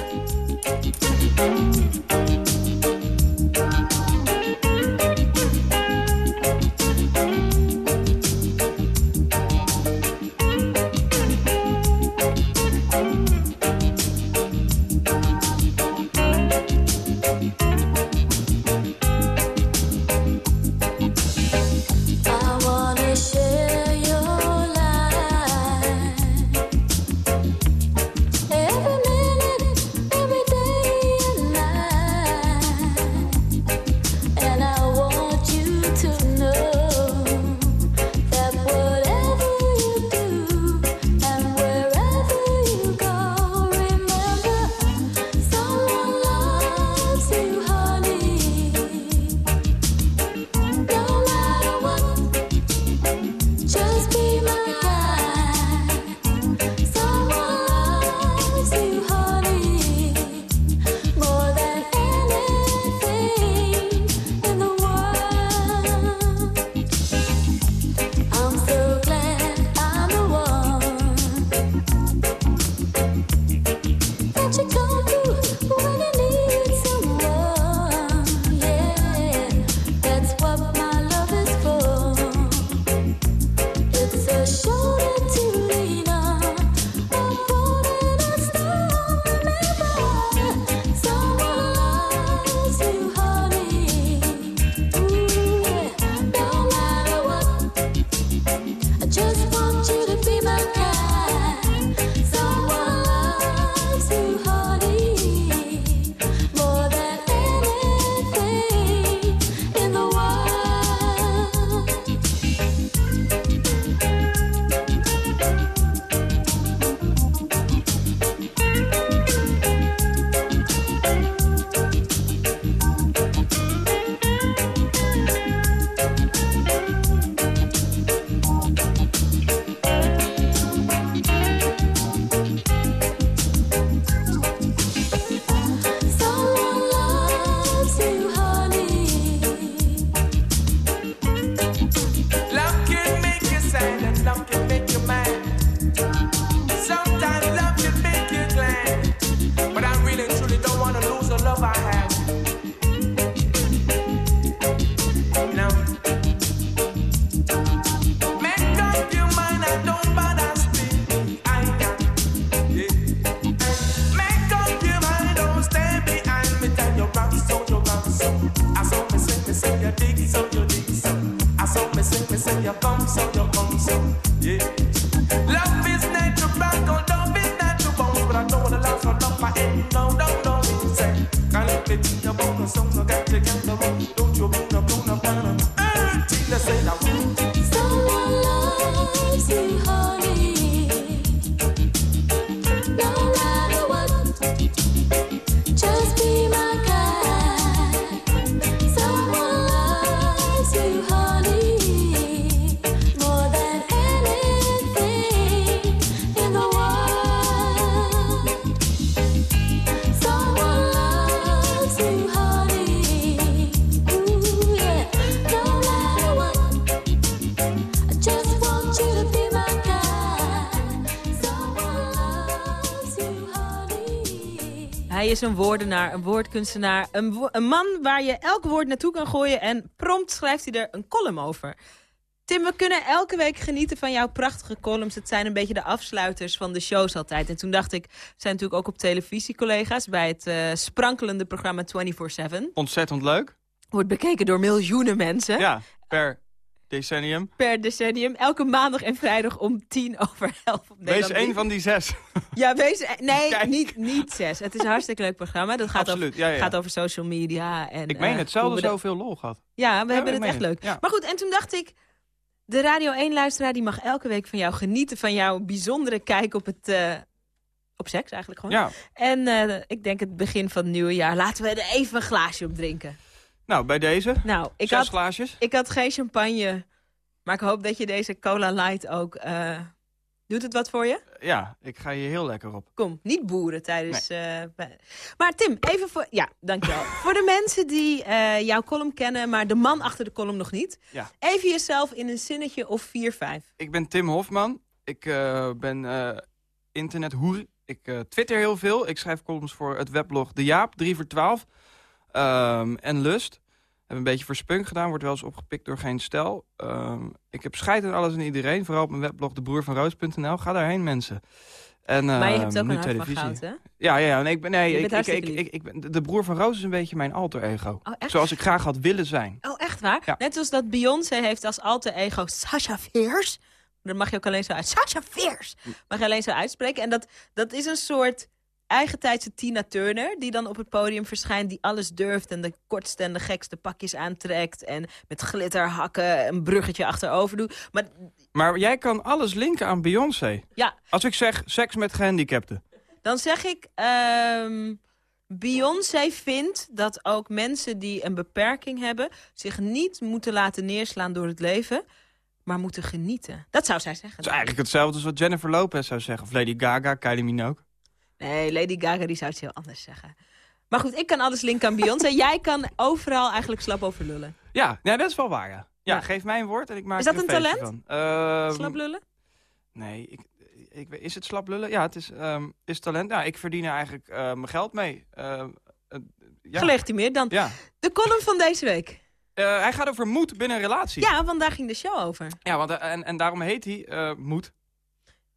S3: Is een woordenaar, een woordkunstenaar. Een, wo- een man waar je elk woord naartoe kan gooien... en prompt schrijft hij er een column over. Tim, we kunnen elke week genieten van jouw prachtige columns. Het zijn een beetje de afsluiters van de shows altijd. En toen dacht ik, we zijn natuurlijk ook op televisie collega's... bij het eh, sprankelende programma 24-7.
S13: Ontzettend leuk.
S3: Wordt bekeken door miljoenen mensen.
S13: Ja, per decennium.
S3: Per decennium. Elke maandag en vrijdag om tien over elf. op
S13: Wees één van die zes.
S3: Ja, wees... Nee, niet, niet zes. Het is een hartstikke leuk programma. Dat gaat,
S13: Absoluut,
S3: over,
S13: ja, ja.
S3: gaat over social media. En,
S13: Ik meen
S3: eh,
S13: het, zelden zoveel lol gehad.
S3: Ja, we hebben het echt leuk. Maar goed, en toen dacht ik... De Radio 1-luisteraar die mag elke week van jou genieten... van jouw bijzondere kijk op het... eh, op seks eigenlijk gewoon.
S13: Ja.
S3: En eh, ik denk het begin van het nieuwe jaar... laten we er even een glaasje op drinken.
S13: Nou, bij deze.
S3: Nou, ik
S13: Zes
S3: had,
S13: glaasjes.
S3: ik had geen champagne... maar ik hoop dat je deze Cola Light ook... eh, doet het wat voor je?
S13: Ja, ik ga hier heel lekker op.
S3: Kom, niet boeren tijdens... eh, maar Tim, even voor... Ja, dankjewel. *laughs* voor de mensen die eh, jouw column kennen... maar de man achter de column nog niet...
S13: Ja.
S3: even jezelf in een zinnetje of vier, vijf.
S13: Ik ben Tim Hofman. Ik eh, ben eh internethoer. Ik eh, twitter heel veel. Ik schrijf columns voor het weblog De Jaap, 3 voor 12. Ehm, en Lust. Heb een beetje voor spunk gedaan. Wordt wel eens opgepikt door geen stel. Ehm, ik heb scheid aan alles en iedereen. Vooral op mijn weblog debroervanroos.nl. Ga daarheen, mensen. En,
S3: maar je
S13: ehm,
S3: hebt ook een
S13: televisie.
S3: goud, hè?
S13: Ja, ja, ja. Nee, ik ben, nee, ik, ik, ik, ben, de broer van Roos is een beetje mijn alter ego.
S3: Oh?
S13: Zoals ik graag had willen zijn.
S3: Oh, echt waar?
S13: Ja.
S3: Net als dat Beyoncé heeft als alter ego Sasha Fierce. Dat mag je ook alleen zo uit. Sasha Fierce! Mag je alleen zo uitspreken. En dat, dat is een soort eigentijdse Tina Turner... die dan op het podium verschijnt, die alles durft... en de kortste en de gekste pakjes aantrekt... en met glitterhakken een bruggetje achterover doet. Maar
S13: Maar jij kan alles linken aan Beyoncé.
S3: ja,
S13: Als ik zeg seks met gehandicapten.
S3: Dan zeg ik, ehm Beyoncé vindt dat ook mensen die een beperking hebben... zich niet moeten laten neerslaan door het leven, maar moeten genieten. Dat zou zij zeggen.
S13: Dat is eigenlijk hetzelfde als wat Jennifer Lopez zou zeggen. Of Lady Gaga, Kylie Minogue.
S3: Nee, Lady Gaga die zou het heel anders zeggen. Maar goed, ik kan alles linken aan Beyoncé. *laughs* Jij kan overal eigenlijk slap over lullen.
S13: Ja, ja, dat is wel waar, ja. Ja,
S3: Ja.
S13: geef mij een woord en ik maak
S3: Is dat een talent?
S13: Van. Ehm,
S3: Slap lullen?
S13: Nee, ik, ik, is het slap lullen? Ja, het is, ehm, is talent. Nou, ik verdien er eigenlijk eh, mijn geld mee. Eh, ja.
S3: Gelegitimeerd dan.
S13: Ja.
S3: De column van deze week.
S13: Eh, hij gaat over moed binnen een relatie.
S3: Ja, want daar ging de show over.
S13: Ja, want, eh, en, en daarom heet hij Moed.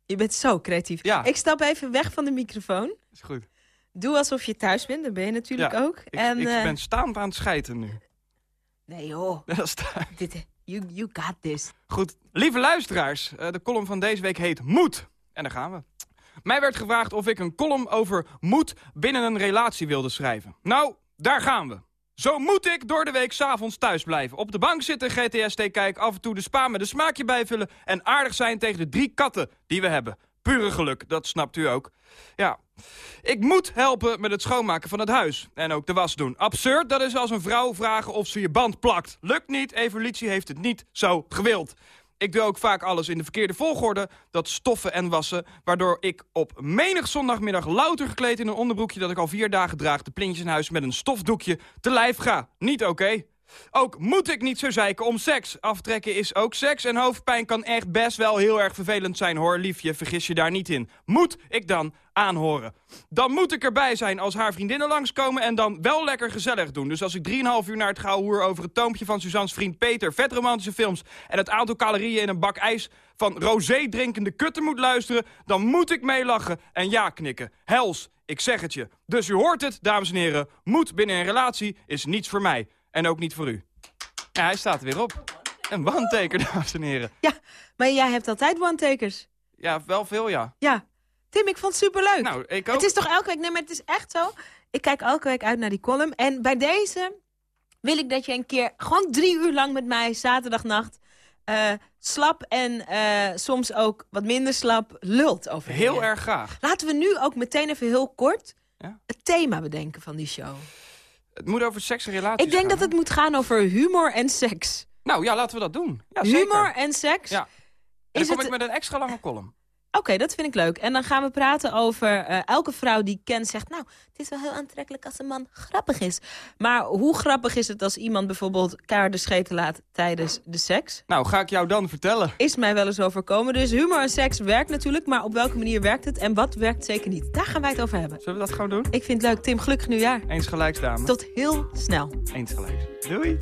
S3: Je bent zo creatief.
S13: Ja.
S3: Ik stap even weg van de microfoon.
S13: Is goed.
S3: Doe alsof je thuis bent, dat ben je natuurlijk
S13: Ja,
S3: ook.
S13: Ik,
S3: en,
S13: ik
S3: eh,
S13: ben staand aan het schijten nu.
S3: Nee joh, *laughs*
S13: Dat is
S3: dit, you, you got this.
S13: Goed, lieve luisteraars, eh, de column van deze week heet Moed. En daar gaan we. Mij werd gevraagd of ik een column over moed binnen een relatie wilde schrijven. Nou, daar gaan we. Zo moet ik door de week s'avonds thuis blijven. Op de bank zitten, GTST kijken, af en toe de spa met een smaakje bijvullen... en aardig zijn tegen de drie katten die we hebben. Pure geluk, dat snapt u ook. Ja, ik moet helpen met het schoonmaken van het huis. En ook de was doen. Absurd, dat is als een vrouw vragen of ze je band plakt. Lukt niet, evolutie heeft het niet zo gewild. Ik doe ook vaak alles in de verkeerde volgorde. Dat stoffen en wassen. Waardoor ik op menig zondagmiddag louter gekleed in een onderbroekje... dat ik al vier dagen draag de plintjes in huis met een stofdoekje te lijf ga. Niet oké. Ook moet ik niet zo zeiken om seks. Aftrekken is ook seks en hoofdpijn kan echt best wel heel erg vervelend zijn hoor. Liefje, vergis je daar niet in. Moet ik dan aanhoren. Dan moet ik erbij zijn als haar vriendinnen langskomen en dan wel lekker gezellig doen. Dus als ik 3,5 uur naar het hoer over het toompje van Suzanne's vriend Peter... vet romantische films en het aantal calorieën in een bak ijs... van rosé drinkende kutten moet luisteren... dan moet ik meelachen en ja knikken. Hels, ik zeg het je. Dus u hoort het, dames en heren. Moed binnen een relatie is niets voor mij. En ook niet voor u. Ja, hij staat er weer op. Een one-taker, *laughs* dames en heren.
S3: Maar jij hebt altijd one-takers.
S13: Ja, wel veel, ja.
S3: Ja. Tim, ik vond het superleuk.
S13: Nou, ik ook.
S3: Het is toch elke week... Nee, maar het is echt zo. Ik kijk elke week uit naar die column. En bij deze wil ik dat je een keer gewoon drie uur lang met mij zaterdagnacht... eh, slap en eh, soms ook wat minder slap lult over
S13: Heel
S3: dingen.
S13: erg graag.
S3: Laten we nu ook meteen even heel kort
S13: Ja?
S3: het thema bedenken van die show.
S13: Het moet over seks en relaties
S3: Ik denk
S13: gaan,
S3: dat
S13: hè?
S3: het moet gaan over humor en seks.
S13: Nou ja, laten we dat doen. Ja, zeker.
S3: humor en seks?
S13: Ja. En
S3: Is
S13: dan kom
S3: het-
S13: ik met een extra lange column.
S3: Oké, dat vind ik leuk. En dan gaan we praten over eh, elke vrouw die ik ken zegt... nou, het is wel heel aantrekkelijk als een man grappig is. Maar hoe grappig is het als iemand bijvoorbeeld de scheten laat tijdens de seks?
S13: Nou, ga ik jou dan vertellen.
S3: Is mij wel eens overkomen. Dus humor en seks werkt natuurlijk, maar op welke manier werkt het? En wat werkt zeker niet? Daar gaan wij het over hebben.
S13: Zullen we dat gewoon doen?
S3: Ik vind het leuk. Tim, gelukkig nieuwjaar.
S13: Eens gelijks, dame.
S3: Tot heel snel.
S13: Eens gelijks. Doei.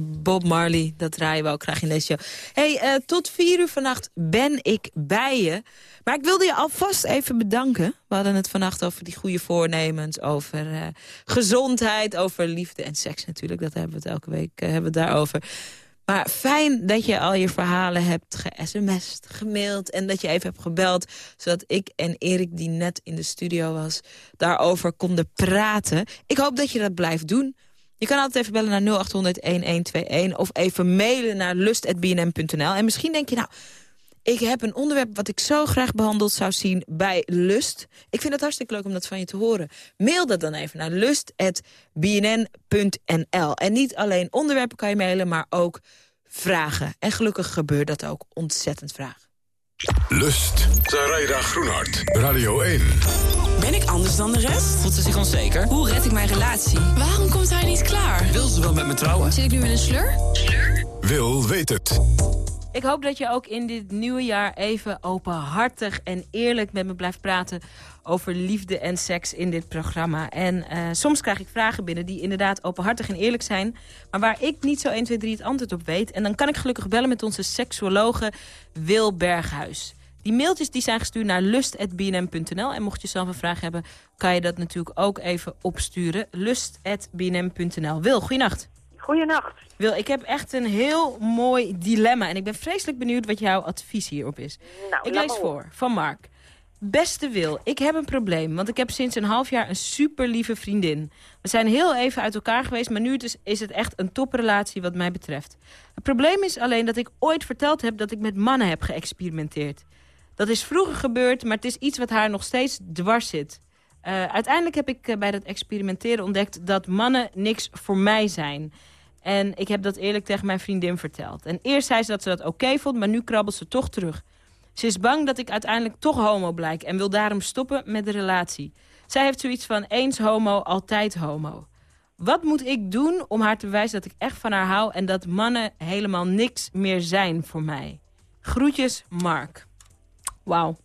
S3: Bob Marley, dat draaien we ook graag in deze show. hey, eh, tot vier uur vannacht ben ik bij je. Maar ik wilde je alvast even bedanken. We hadden het vannacht over die goede voornemens, over eh, gezondheid, over liefde en seks natuurlijk. Dat hebben we het elke week eh, hebben we daarover. Maar fijn dat je al je verhalen hebt ge-sms'd, gemaild... en dat je even hebt gebeld, zodat ik en Erik, die net in de studio was... daarover konden praten. Ik hoop dat je dat blijft doen. Je kan altijd even bellen naar 0800-1121... of even mailen naar lust.bnm.nl. En misschien denk je, nou, ik heb een onderwerp... wat ik zo graag behandeld zou zien bij Lust. Ik vind het hartstikke leuk om dat van je te horen. Mail dat dan even naar lust.bnn.nl. En niet alleen onderwerpen kan je mailen, maar ook vragen. En gelukkig gebeurt dat ook ontzettend vragen.
S2: Lust. Zaraida Groenhart. Radio 1.
S14: Ben ik anders dan de rest?
S15: Voelt ze zich onzeker?
S14: Hoe red ik mijn relatie? Waarom komt hij niet klaar?
S15: Wil ze wel met me trouwen?
S14: Zit ik nu in een slur?
S2: Wil weet het.
S3: Ik hoop dat je ook in dit nieuwe jaar even openhartig en eerlijk met me blijft praten over liefde en seks in dit programma. En eh, soms krijg ik vragen binnen die inderdaad openhartig en eerlijk zijn, maar waar ik niet zo 1, 2, 3 het antwoord op weet. En dan kan ik gelukkig bellen met onze seksuologe Wil Berghuis. Die mailtjes die zijn gestuurd naar lust.bnm.nl. En mocht je zelf een vraag hebben, kan je dat natuurlijk ook even opsturen. Lust.bnm.nl. Wil, goeienacht.
S16: Goeienacht.
S3: Wil, ik heb echt een heel mooi dilemma. En ik ben vreselijk benieuwd wat jouw advies hierop is.
S16: Nou,
S3: ik lees voor, van Mark. Beste Wil, ik heb een probleem. Want ik heb sinds een half jaar een super lieve vriendin. We zijn heel even uit elkaar geweest, maar nu is, is het echt een toprelatie wat mij betreft. Het probleem is alleen dat ik ooit verteld heb dat ik met mannen heb geëxperimenteerd. Dat is vroeger gebeurd, maar het is iets wat haar nog steeds dwars zit. Eh, uiteindelijk heb ik eh, bij dat experimenteren ontdekt dat mannen niks voor mij zijn. En ik heb dat eerlijk tegen mijn vriendin verteld. En eerst zei ze dat ze dat oké vond, maar nu krabbelt ze toch terug. Ze is bang dat ik uiteindelijk toch homo blijk en wil daarom stoppen met de relatie. Zij heeft zoiets van eens homo, altijd homo. Wat moet ik doen om haar te bewijzen dat ik echt van haar hou... en dat mannen helemaal niks meer zijn voor mij? Groetjes, Mark. Wauw.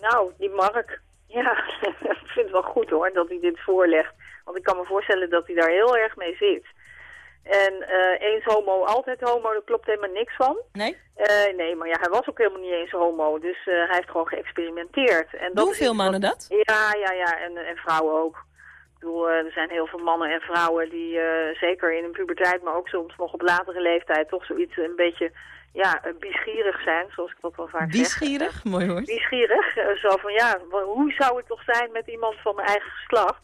S16: Nou, die Mark. Ja, *laughs* vind het wel goed hoor dat hij dit voorlegt. Want ik kan me voorstellen dat hij daar heel erg mee zit. En eh, eens homo, altijd homo, daar klopt helemaal niks van.
S3: Nee?
S16: Eh, nee, maar ja, hij was ook helemaal niet eens homo. Dus eh, hij heeft gewoon geëxperimenteerd. En dat
S3: Doen veel mannen
S16: wat-
S3: dat?
S16: Ja, ja, ja. En, en vrouwen ook. Ik bedoel, er zijn heel veel mannen en vrouwen die zeker in hun puberteit, maar ook soms nog op latere leeftijd, toch zoiets een beetje ja, eh, biesgierig zijn, zoals ik dat wel vaak zeg.
S3: Biesgierig? Mooi hoor.
S16: Biesgierig. eh, Zo van, ja, hoe zou het toch zijn met iemand van mijn eigen geslacht?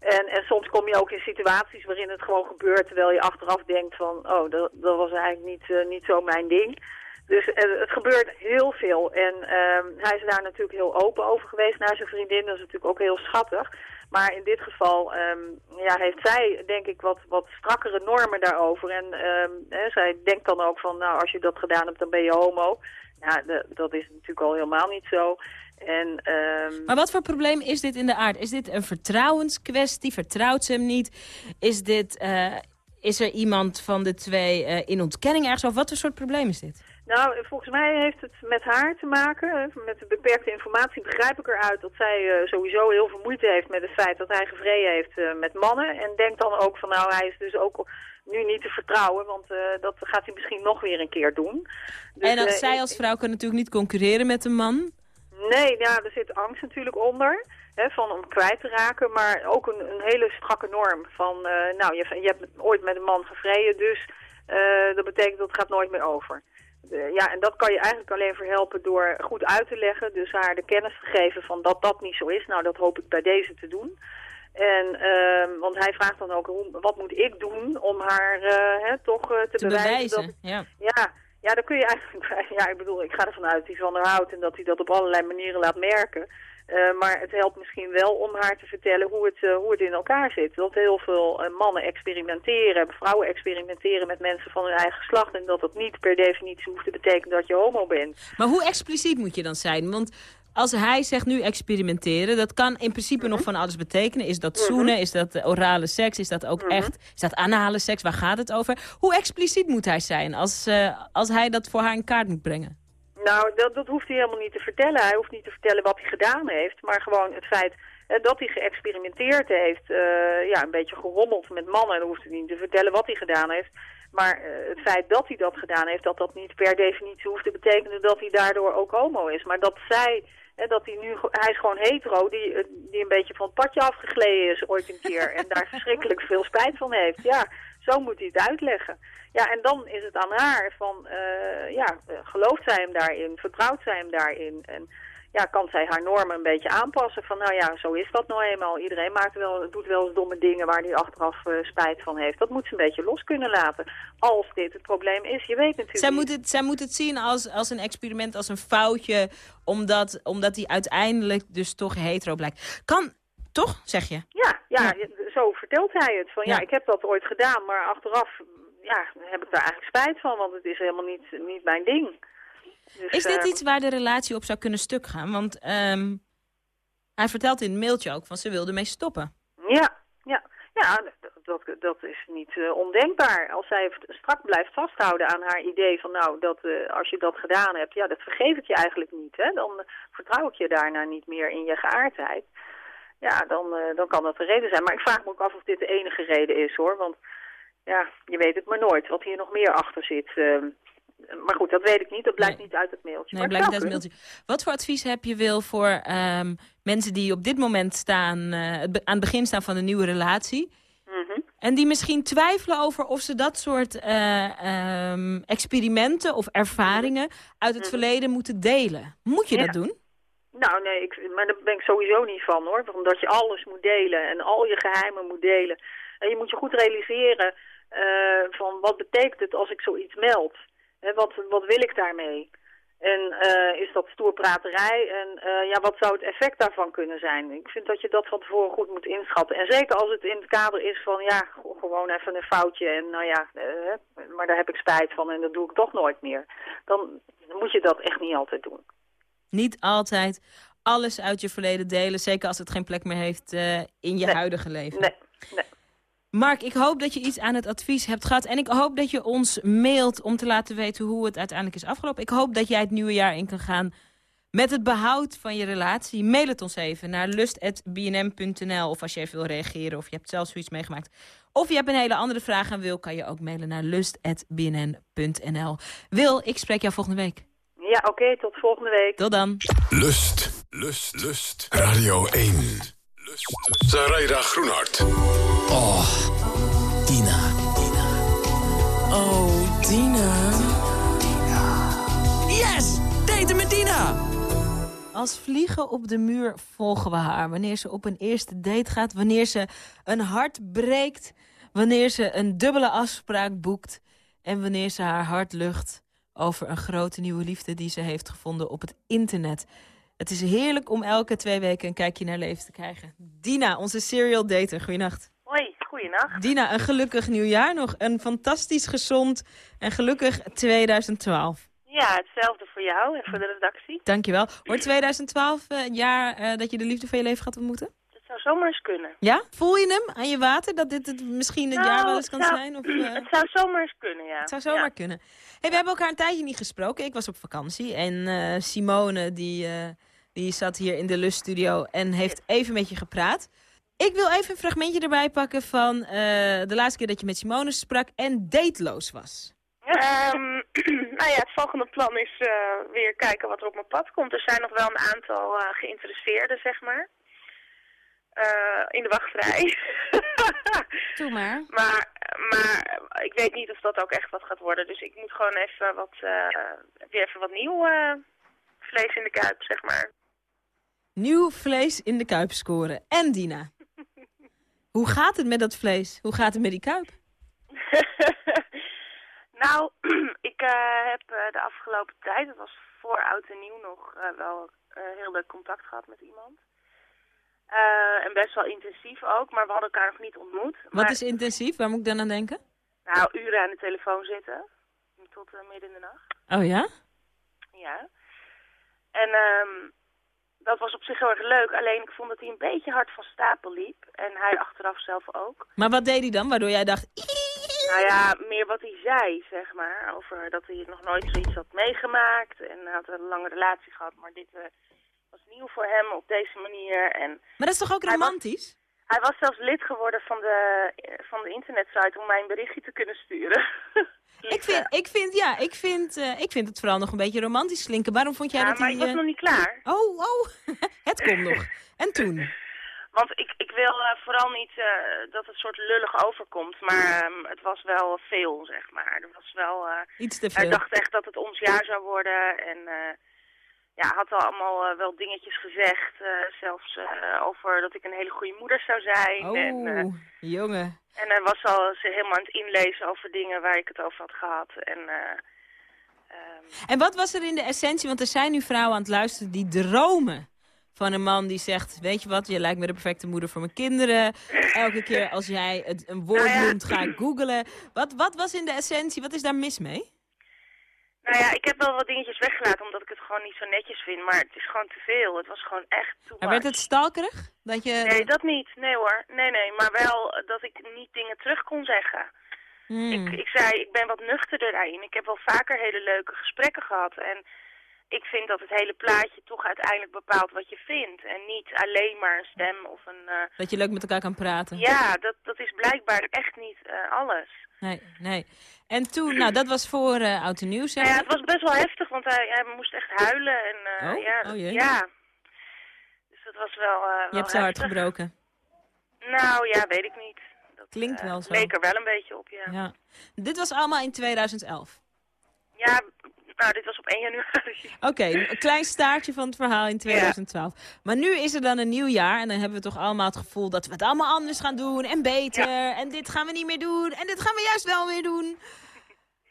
S16: En, en soms kom je ook in situaties waarin het gewoon gebeurt, terwijl je achteraf denkt van, oh, dat, dat was eigenlijk niet, eh, niet zo mijn ding. Dus het gebeurt heel veel. En ehm, hij is daar natuurlijk heel open over geweest naar zijn vriendin. Dat is natuurlijk ook heel schattig. Maar in dit geval ehm, ja, heeft zij, denk ik, wat, wat strakkere normen daarover. En ehm, hè, zij denkt dan ook van, nou, als je dat gedaan hebt, dan ben je homo. Ja, dat is natuurlijk al helemaal niet zo. En, ehm,
S3: Maar wat voor probleem is dit in de aard? Is dit een vertrouwenskwestie? Vertrouwt ze hem niet? Is, dit, eh, is er iemand van de twee eh, in ontkenning ergens? Of wat voor soort probleem is dit?
S16: Nou, volgens mij heeft het met haar te maken. hè. Met de beperkte informatie begrijp ik eruit dat zij eh, sowieso heel veel moeite heeft met het feit dat hij gevreden heeft eh, met mannen. En denkt dan ook van nou, hij is dus ook nu niet te vertrouwen, want eh, dat gaat hij misschien nog weer een keer doen. Dus,
S3: en als
S16: eh,
S3: zij als vrouw kan natuurlijk niet concurreren met een man.
S16: Nee, ja, er zit angst natuurlijk onder. Hè, van om kwijt te raken, maar ook een, een hele strakke norm. Van, eh, nou, je, je hebt ooit met een man gevreden, dus eh, dat betekent dat het gaat nooit meer over. De- ja, en dat kan je eigenlijk alleen verhelpen door goed uit te leggen. Dus haar de kennis te geven van dat dat niet zo is. Nou, dat hoop ik bij deze te doen. En, ehm, want hij vraagt dan ook, hoe, wat moet ik doen om haar eh, hè, toch eh, te,
S3: Te
S16: bewijzen,
S3: bewijzen,
S16: dat,
S3: ja.
S16: ja, ja, dan kun je eigenlijk... *laughs* Ja, ik bedoel, ik ga ervan uit dat hij van haar houdt en dat hij dat op allerlei manieren laat merken. Eh, maar het helpt misschien wel om haar te vertellen hoe het, eh, hoe het in elkaar zit. Dat heel veel eh, mannen experimenteren, vrouwen experimenteren met mensen van hun eigen geslacht. En dat dat niet per definitie hoeft te betekenen dat je homo bent.
S3: Maar hoe expliciet moet je dan zijn? Want als hij zegt nu experimenteren, dat kan in principe
S16: Mhm.
S3: nog van alles betekenen. Is dat zoenen? Is dat orale seks? Is dat ook
S16: Mhm.
S3: echt? Is dat anale seks? Waar gaat het over? Hoe expliciet moet hij zijn als, als hij dat voor haar in kaart moet brengen?
S16: Nou, dat, dat hoeft hij helemaal niet te vertellen. Hij hoeft niet te vertellen wat hij gedaan heeft. Maar gewoon het feit eh, dat hij geëxperimenteerd heeft, eh, ja, een beetje gerommeld met mannen. Dan hoeft hij niet te vertellen wat hij gedaan heeft. Maar eh, het feit dat hij dat gedaan heeft, dat dat niet per definitie hoeft te betekenen dat hij daardoor ook homo is. Maar dat zij, hè, dat hij nu, hij is gewoon hetero, die, die een beetje van het padje afgegleden is ooit een keer. en daar *laughs* verschrikkelijk veel spijt van heeft. Ja, zo moet hij het uitleggen. Ja, en dan is het aan haar van, eh, ja, gelooft zij hem daarin? Vertrouwt zij hem daarin? En ja, kan zij haar normen een beetje aanpassen? Van, nou ja, zo is dat nou eenmaal. Iedereen maakt wel, doet wel eens domme dingen waar hij achteraf eh, spijt van heeft. Dat moet ze een beetje los kunnen laten. Als dit het probleem is. Je weet natuurlijk
S3: Zij
S16: niet.
S3: moet het, zij moet het zien als, als een experiment, als een foutje, omdat, omdat hij uiteindelijk dus toch hetero blijkt. Kan, toch, zeg je?
S16: Ja, ja, zo vertelt hij het. Van, ja.
S3: Ja.
S16: ik heb dat ooit gedaan, maar achteraf ja, heb ik daar eigenlijk spijt van. Want het is helemaal niet, niet mijn ding. Dus,
S3: Is dit
S16: eh,
S3: iets waar de relatie op zou kunnen stuk gaan? Want ehm, hij vertelt in het mailtje ook van ze wilde mee stoppen.
S16: Ja, ja. Ja, dat, dat, is niet eh, ondenkbaar. Als zij strak blijft vasthouden aan haar idee van nou, dat, eh, als je dat gedaan hebt, ja, dat vergeef ik je eigenlijk niet. Hè? Dan vertrouw ik je daarna niet meer in je geaardheid. Ja, dan, eh, dan kan dat de reden zijn. Maar ik vraag me ook af of dit de enige reden is hoor. Want ja, je weet het maar nooit wat hier nog meer achter zit. eh. maar goed, dat weet ik niet. Dat blijkt niet uit het mailtje.
S3: Nee,
S16: maar
S3: blijkt uit het mailtje. Wat voor advies heb je wil voor ehm, mensen die op dit moment staan, eh, aan het begin staan van een nieuwe relatie?
S16: Mhm.
S3: En die misschien twijfelen over of ze dat soort eh, ehm, experimenten of ervaringen uit het verleden moeten delen. Moet je
S16: Mhm. Ja.
S3: dat doen?
S16: Nou, nee, ik, maar daar ben ik sowieso niet van hoor. Omdat je alles moet delen en al je geheimen moet delen. En je moet je goed realiseren eh, van wat betekent het als ik zoiets meld? Hè, wat, wat wil ik daarmee? En eh, is dat stoerpraterij? En eh, ja, wat zou het effect daarvan kunnen zijn? Ik vind dat je dat van tevoren goed moet inschatten. En zeker als het in het kader is van ja, gewoon even een foutje. En nou ja, maar daar heb ik spijt van en dat doe ik toch nooit meer. Dan moet je dat echt niet altijd doen.
S3: Niet altijd alles uit je verleden delen, zeker als het geen plek meer heeft eh, in je huidige leven.
S16: Nee, nee.
S3: Mark, ik hoop dat je iets aan het advies hebt gehad. En ik hoop dat je ons mailt om te laten weten hoe het uiteindelijk is afgelopen. Ik hoop dat jij het nieuwe jaar in kan gaan met het behoud van je relatie. Mail het ons even naar lust.bnm.nl. Of als je even wil reageren of je hebt zelf zoiets meegemaakt. Of je hebt een hele andere vraag aan Wil, kan je ook mailen naar lust.bnn.nl. Wil, ik spreek jou volgende week.
S16: Ja, oké, tot volgende week.
S3: Tot dan.
S2: Lust, lust, lust. Radio 1. Lust. Zaraida Groenhart.
S14: Oh, Dina. Oh, Dina. Yes! Daten met Dina!
S3: Als vliegen op de muur volgen we haar. Wanneer ze op een eerste date gaat. Wanneer ze een hart breekt. Wanneer ze een dubbele afspraak boekt. En wanneer ze haar hart lucht over een grote nieuwe liefde die ze heeft gevonden op het internet. Het is heerlijk om elke twee weken een kijkje naar leven te krijgen. Dina, onze serial dater. Goeienacht.
S15: Hoi, goeienacht.
S3: Dina, een gelukkig nieuwjaar nog. Een fantastisch gezond en gelukkig 2012.
S15: Ja, hetzelfde voor jou en voor de redactie.
S3: Dankjewel. Wordt 2012 eh, het jaar eh, dat je de liefde van je leven gaat ontmoeten?
S15: Het zou zomaar eens kunnen.
S3: Ja? Voel je hem aan je water dat dit het misschien het
S15: Nou,
S3: jaar wel eens kan
S15: zou-
S3: zijn? Of, eh,
S15: Het zou zomaar eens kunnen, ja.
S3: het zou zomaar kunnen. Hey, we hebben elkaar een tijdje niet gesproken. Ik was op vakantie en eh, Simone die, eh, die zat hier in de Luststudio en heeft even met je gepraat. Ik wil even een fragmentje erbij pakken van de laatste keer dat je met Simone sprak en dateloos was.
S15: Ehm, *clears throat* nou ja, het volgende plan is weer kijken wat er op mijn pad komt. Er zijn nog wel een aantal geïnteresseerden, zeg maar. Eh, in de wachtrij. *laughs*
S11: Doe maar.
S15: maar. Maar ik weet niet of dat ook echt wat gaat worden. Dus ik moet gewoon even wat, eh, weer even wat nieuw eh, vlees in de kuip, zeg maar.
S3: Nieuw vlees in de kuip scoren. En Dina, *laughs* hoe gaat het met dat vlees? Hoe gaat het met die kuip? *laughs*
S15: Nou, *clears throat* ik heb de afgelopen tijd, dat was voor oud en nieuw nog, wel heel leuk contact gehad met iemand. Eh, en best wel intensief ook, maar we hadden elkaar nog niet ontmoet.
S3: Wat
S15: Maar,
S3: is intensief? Waar moet ik dan aan denken?
S15: Nou, uren aan de telefoon zitten, tot eh, midden in de nacht.
S3: Oh ja?
S15: Ja. En ehm, dat was op zich heel erg leuk, alleen ik vond dat hij een beetje hard van stapel liep. En hij achteraf zelf ook.
S3: Maar wat deed hij dan, waardoor jij dacht...
S15: Nou ja, meer wat hij zei, zeg maar. Over dat hij nog nooit zoiets had meegemaakt. En had een lange relatie gehad, maar dit was nieuw voor hem op deze manier. En
S3: Maar dat is toch ook
S15: Hij was-
S3: romantisch?
S15: hij was zelfs lid geworden van de, van de internetsite om mij een berichtje te kunnen sturen. *laughs*
S3: Ik vind, ik vind, ja, ik vind, eh, ik vind het vooral nog een beetje romantisch klinken. Waarom vond jij
S15: Ja,
S3: dat
S15: maar
S3: hij...
S15: ik was
S3: eh,
S15: nog niet klaar.
S3: Oh, oh, *laughs* het komt nog. En toen? *laughs*
S15: Want ik, ik wil eh, vooral niet dat het soort lullig overkomt, maar ehm, het was wel veel, zeg maar. Er was wel...
S3: Iets te
S15: Hij
S3: veel.
S15: dacht echt dat het ons jaar zou worden en ja, had al allemaal eh, wel dingetjes gezegd. eh, zelfs eh, over dat ik een hele goede moeder zou zijn. En,
S3: Oh, jongen.
S15: en hij was al ze helemaal aan het inlezen over dingen waar ik het over had gehad. En eh,
S3: En wat was er in de essentie? Want er zijn nu vrouwen aan het luisteren die dromen van een man die zegt... weet je wat, je lijkt me de perfecte moeder voor mijn kinderen. Elke keer als jij het, een woord
S15: Nou ja.
S3: noemt, ga ik googlen. Wat, wat was in de essentie? Wat is daar mis mee?
S15: Nou ja, ik heb wel wat dingetjes weggelaten omdat ik het gewoon niet zo netjes vind. Maar het is gewoon te veel. Het was gewoon echt too
S3: Maar werd het stalkerig? Dat je...
S15: Nee, dat niet. Nee hoor. Nee, nee. Maar wel dat ik niet dingen terug kon zeggen.
S3: Hmm.
S15: Ik, ik zei, ik ben wat nuchterder daarin. Ik heb wel vaker hele leuke gesprekken gehad. En ik vind dat het hele plaatje toch uiteindelijk bepaalt wat je vindt. En niet alleen maar een stem of een... eh,
S3: Dat je leuk met elkaar kan praten.
S15: Ja, dat, dat is blijkbaar echt niet eh, alles.
S3: Nee, nee. En toen, nou, dat was voor eh Oud en Nieuw, zeg
S15: Nou ja, het was best wel heftig, want hij, hij moest echt huilen. En, eh,
S3: Oh?
S15: ja,
S3: Oh
S15: ja. Dus dat was wel, eh
S3: Je hebt zo hard gebroken.
S15: Nou ja, weet ik niet.
S3: Klinkt wel zo.
S15: leek er wel een beetje op, ja.
S3: Ja. Dit was allemaal in 2011.
S15: Ja, nou, dit was op 1 januari.
S3: Oké, een klein staartje van het verhaal in 2012. Maar nu is er dan een nieuw jaar en dan hebben we toch allemaal het gevoel dat we het allemaal anders gaan doen en beter. En dit gaan we niet meer doen en dit gaan we juist wel weer doen.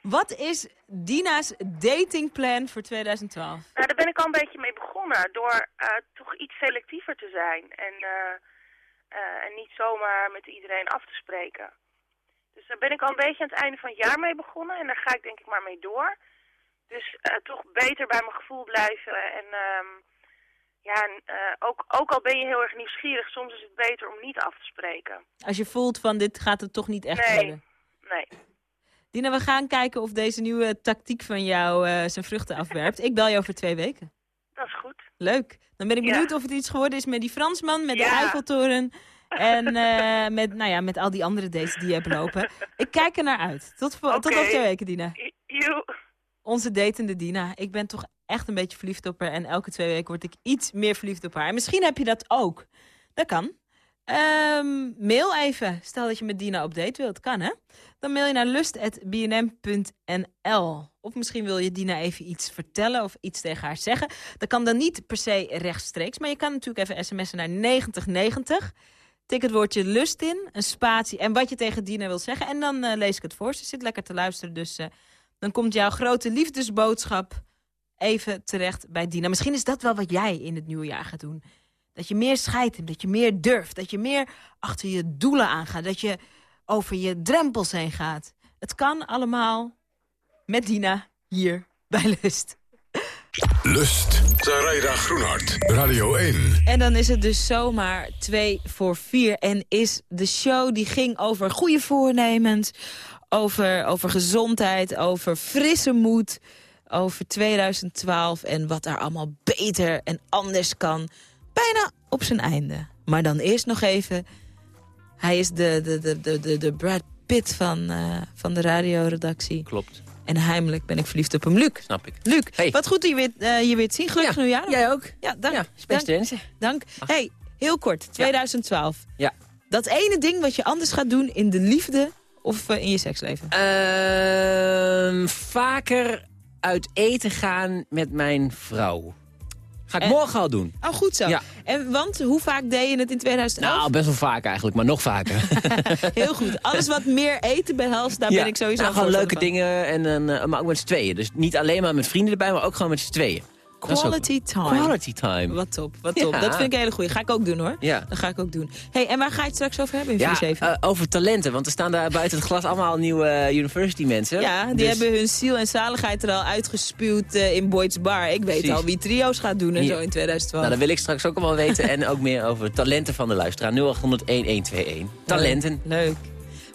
S3: Wat is Dina's datingplan voor 2012?
S15: Nou, daar ben ik al een beetje mee begonnen. Door eh, toch iets selectiever te zijn. En, eh, eh, en niet zomaar met iedereen af te spreken. Dus daar ben ik al een beetje aan het einde van het jaar mee begonnen. En daar ga ik denk ik maar mee door. Dus eh, toch beter bij mijn gevoel blijven. En ehm, ja, en, eh, ook, ook al ben je heel erg nieuwsgierig, soms is het beter om niet af te spreken.
S3: Als je voelt van dit gaat het toch niet echt
S15: Nee.
S3: worden.
S15: Nee.
S3: Dina, we gaan kijken of deze nieuwe tactiek van jou eh, zijn vruchten afwerpt. Ik bel je over twee weken.
S15: Dat is goed.
S3: Leuk. Dan ben ik
S15: Ja.
S3: benieuwd of het iets geworden is met die Fransman, met de. Eiffeltoren. *laughs* En met, nou ja, met al die andere dates die je hebt lopen. Ik kijk er naar uit. Tot, vo- tot over twee weken, Dina.
S15: Joe.
S3: Onze datende Dina. Ik ben toch echt een beetje verliefd op haar. En elke twee weken word ik iets meer verliefd op haar. En misschien heb je dat ook. Dat kan. Ehm, mail even. Stel dat je met Dina op date wilt. Kan, hè? Dan mail je naar lust.bnm.nl. Of misschien wil je Dina even iets vertellen of iets tegen haar zeggen. Dat kan dan niet per se rechtstreeks. Maar je kan natuurlijk even sms'en naar 9090. Tik het woordje lust in, een spatie en wat je tegen Dina wil zeggen. En dan eh, lees ik het voor. Ze zit lekker te luisteren, dus eh, dan komt jouw grote liefdesboodschap even terecht bij Dina. Misschien is dat wel wat jij in het nieuwe jaar gaat doen. Dat je meer scheid hebt, dat je meer durft. Dat je meer achter je doelen aangaat. Dat je over je drempels heen gaat. Het kan allemaal met Dina hier bij Lust.
S2: Lust. Zaraida Groenhart. Radio 1.
S3: En dan is het dus zomaar 2 voor 4. En is de show die ging over goede voornemens, over, over gezondheid, over frisse moed, over 2012 en wat daar allemaal beter en anders kan. Bijna op zijn einde. Maar dan eerst nog even, hij is de, de, de, de, de, de Brad Pitt van, eh, van de radioredactie.
S17: Klopt.
S3: En heimelijk ben ik verliefd op hem. Luc.
S17: Snap ik.
S3: Luc, wat goed dat je weer, eh, je weer te zien. Gelukkig nieuwjaar.
S17: Jij ook.
S3: Ja, dank.
S17: Ja, beste wensen.
S3: Dank. Hey, heel kort. 2012.
S17: Ja.
S3: Dat ene ding wat je anders gaat doen in de liefde of eh, in je seksleven?
S17: Ehm, vaker uit eten gaan met mijn vrouw. Ga ik
S3: En-
S17: morgen al doen.
S3: Oh, goed zo.
S17: Ja.
S3: En want, hoe vaak deed je het in 2011?
S17: Nou, best wel vaak eigenlijk, maar nog vaker. *laughs*
S3: Heel goed. Alles wat meer eten behelst, daar
S17: Ja,
S3: ben ik sowieso
S17: nou, gewoon leuke
S3: van.
S17: dingen, en, dan, eh, maar ook met z'n tweeën. Dus niet alleen maar met vrienden erbij, maar ook gewoon met z'n tweeën.
S3: Quality time.
S17: Quality time.
S3: Wat top, wat top.
S17: Ja.
S3: Dat vind ik een hele goeie. Ga ik ook doen hoor.
S17: Ja.
S3: Dat ga ik ook doen. hey, en waar ga je het straks over hebben in
S17: Ja,
S3: 47?
S17: eh, over talenten, want er staan daar buiten het glas allemaal nieuwe eh, university mensen.
S3: Ja, die
S17: Dus-
S3: hebben hun ziel en zaligheid er al uitgespuwd eh, in Boyd's Bar. Ik weet
S17: Precies.
S3: al wie trio's gaat doen en
S17: Ja.
S3: zo in 2012.
S17: Nou, dat wil ik straks ook allemaal weten. en ook meer over talenten van de luisteraar. 0800 1121. Talenten.
S3: Leuk.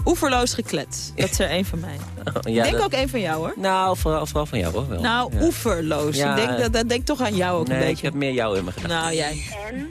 S3: Oeverloos geklets. Dat is er één van mij.
S17: Oh, ja,
S3: ik
S17: denk
S3: ook één van jou, hoor.
S17: Nou, vooral, vooral van jou, hoor. Wel.
S3: Nou, oeverloos. Denk, dat, dat denk toch aan jou ook een beetje.
S17: ik heb meer jou in me gedaan.
S3: Nou, jij.
S15: En?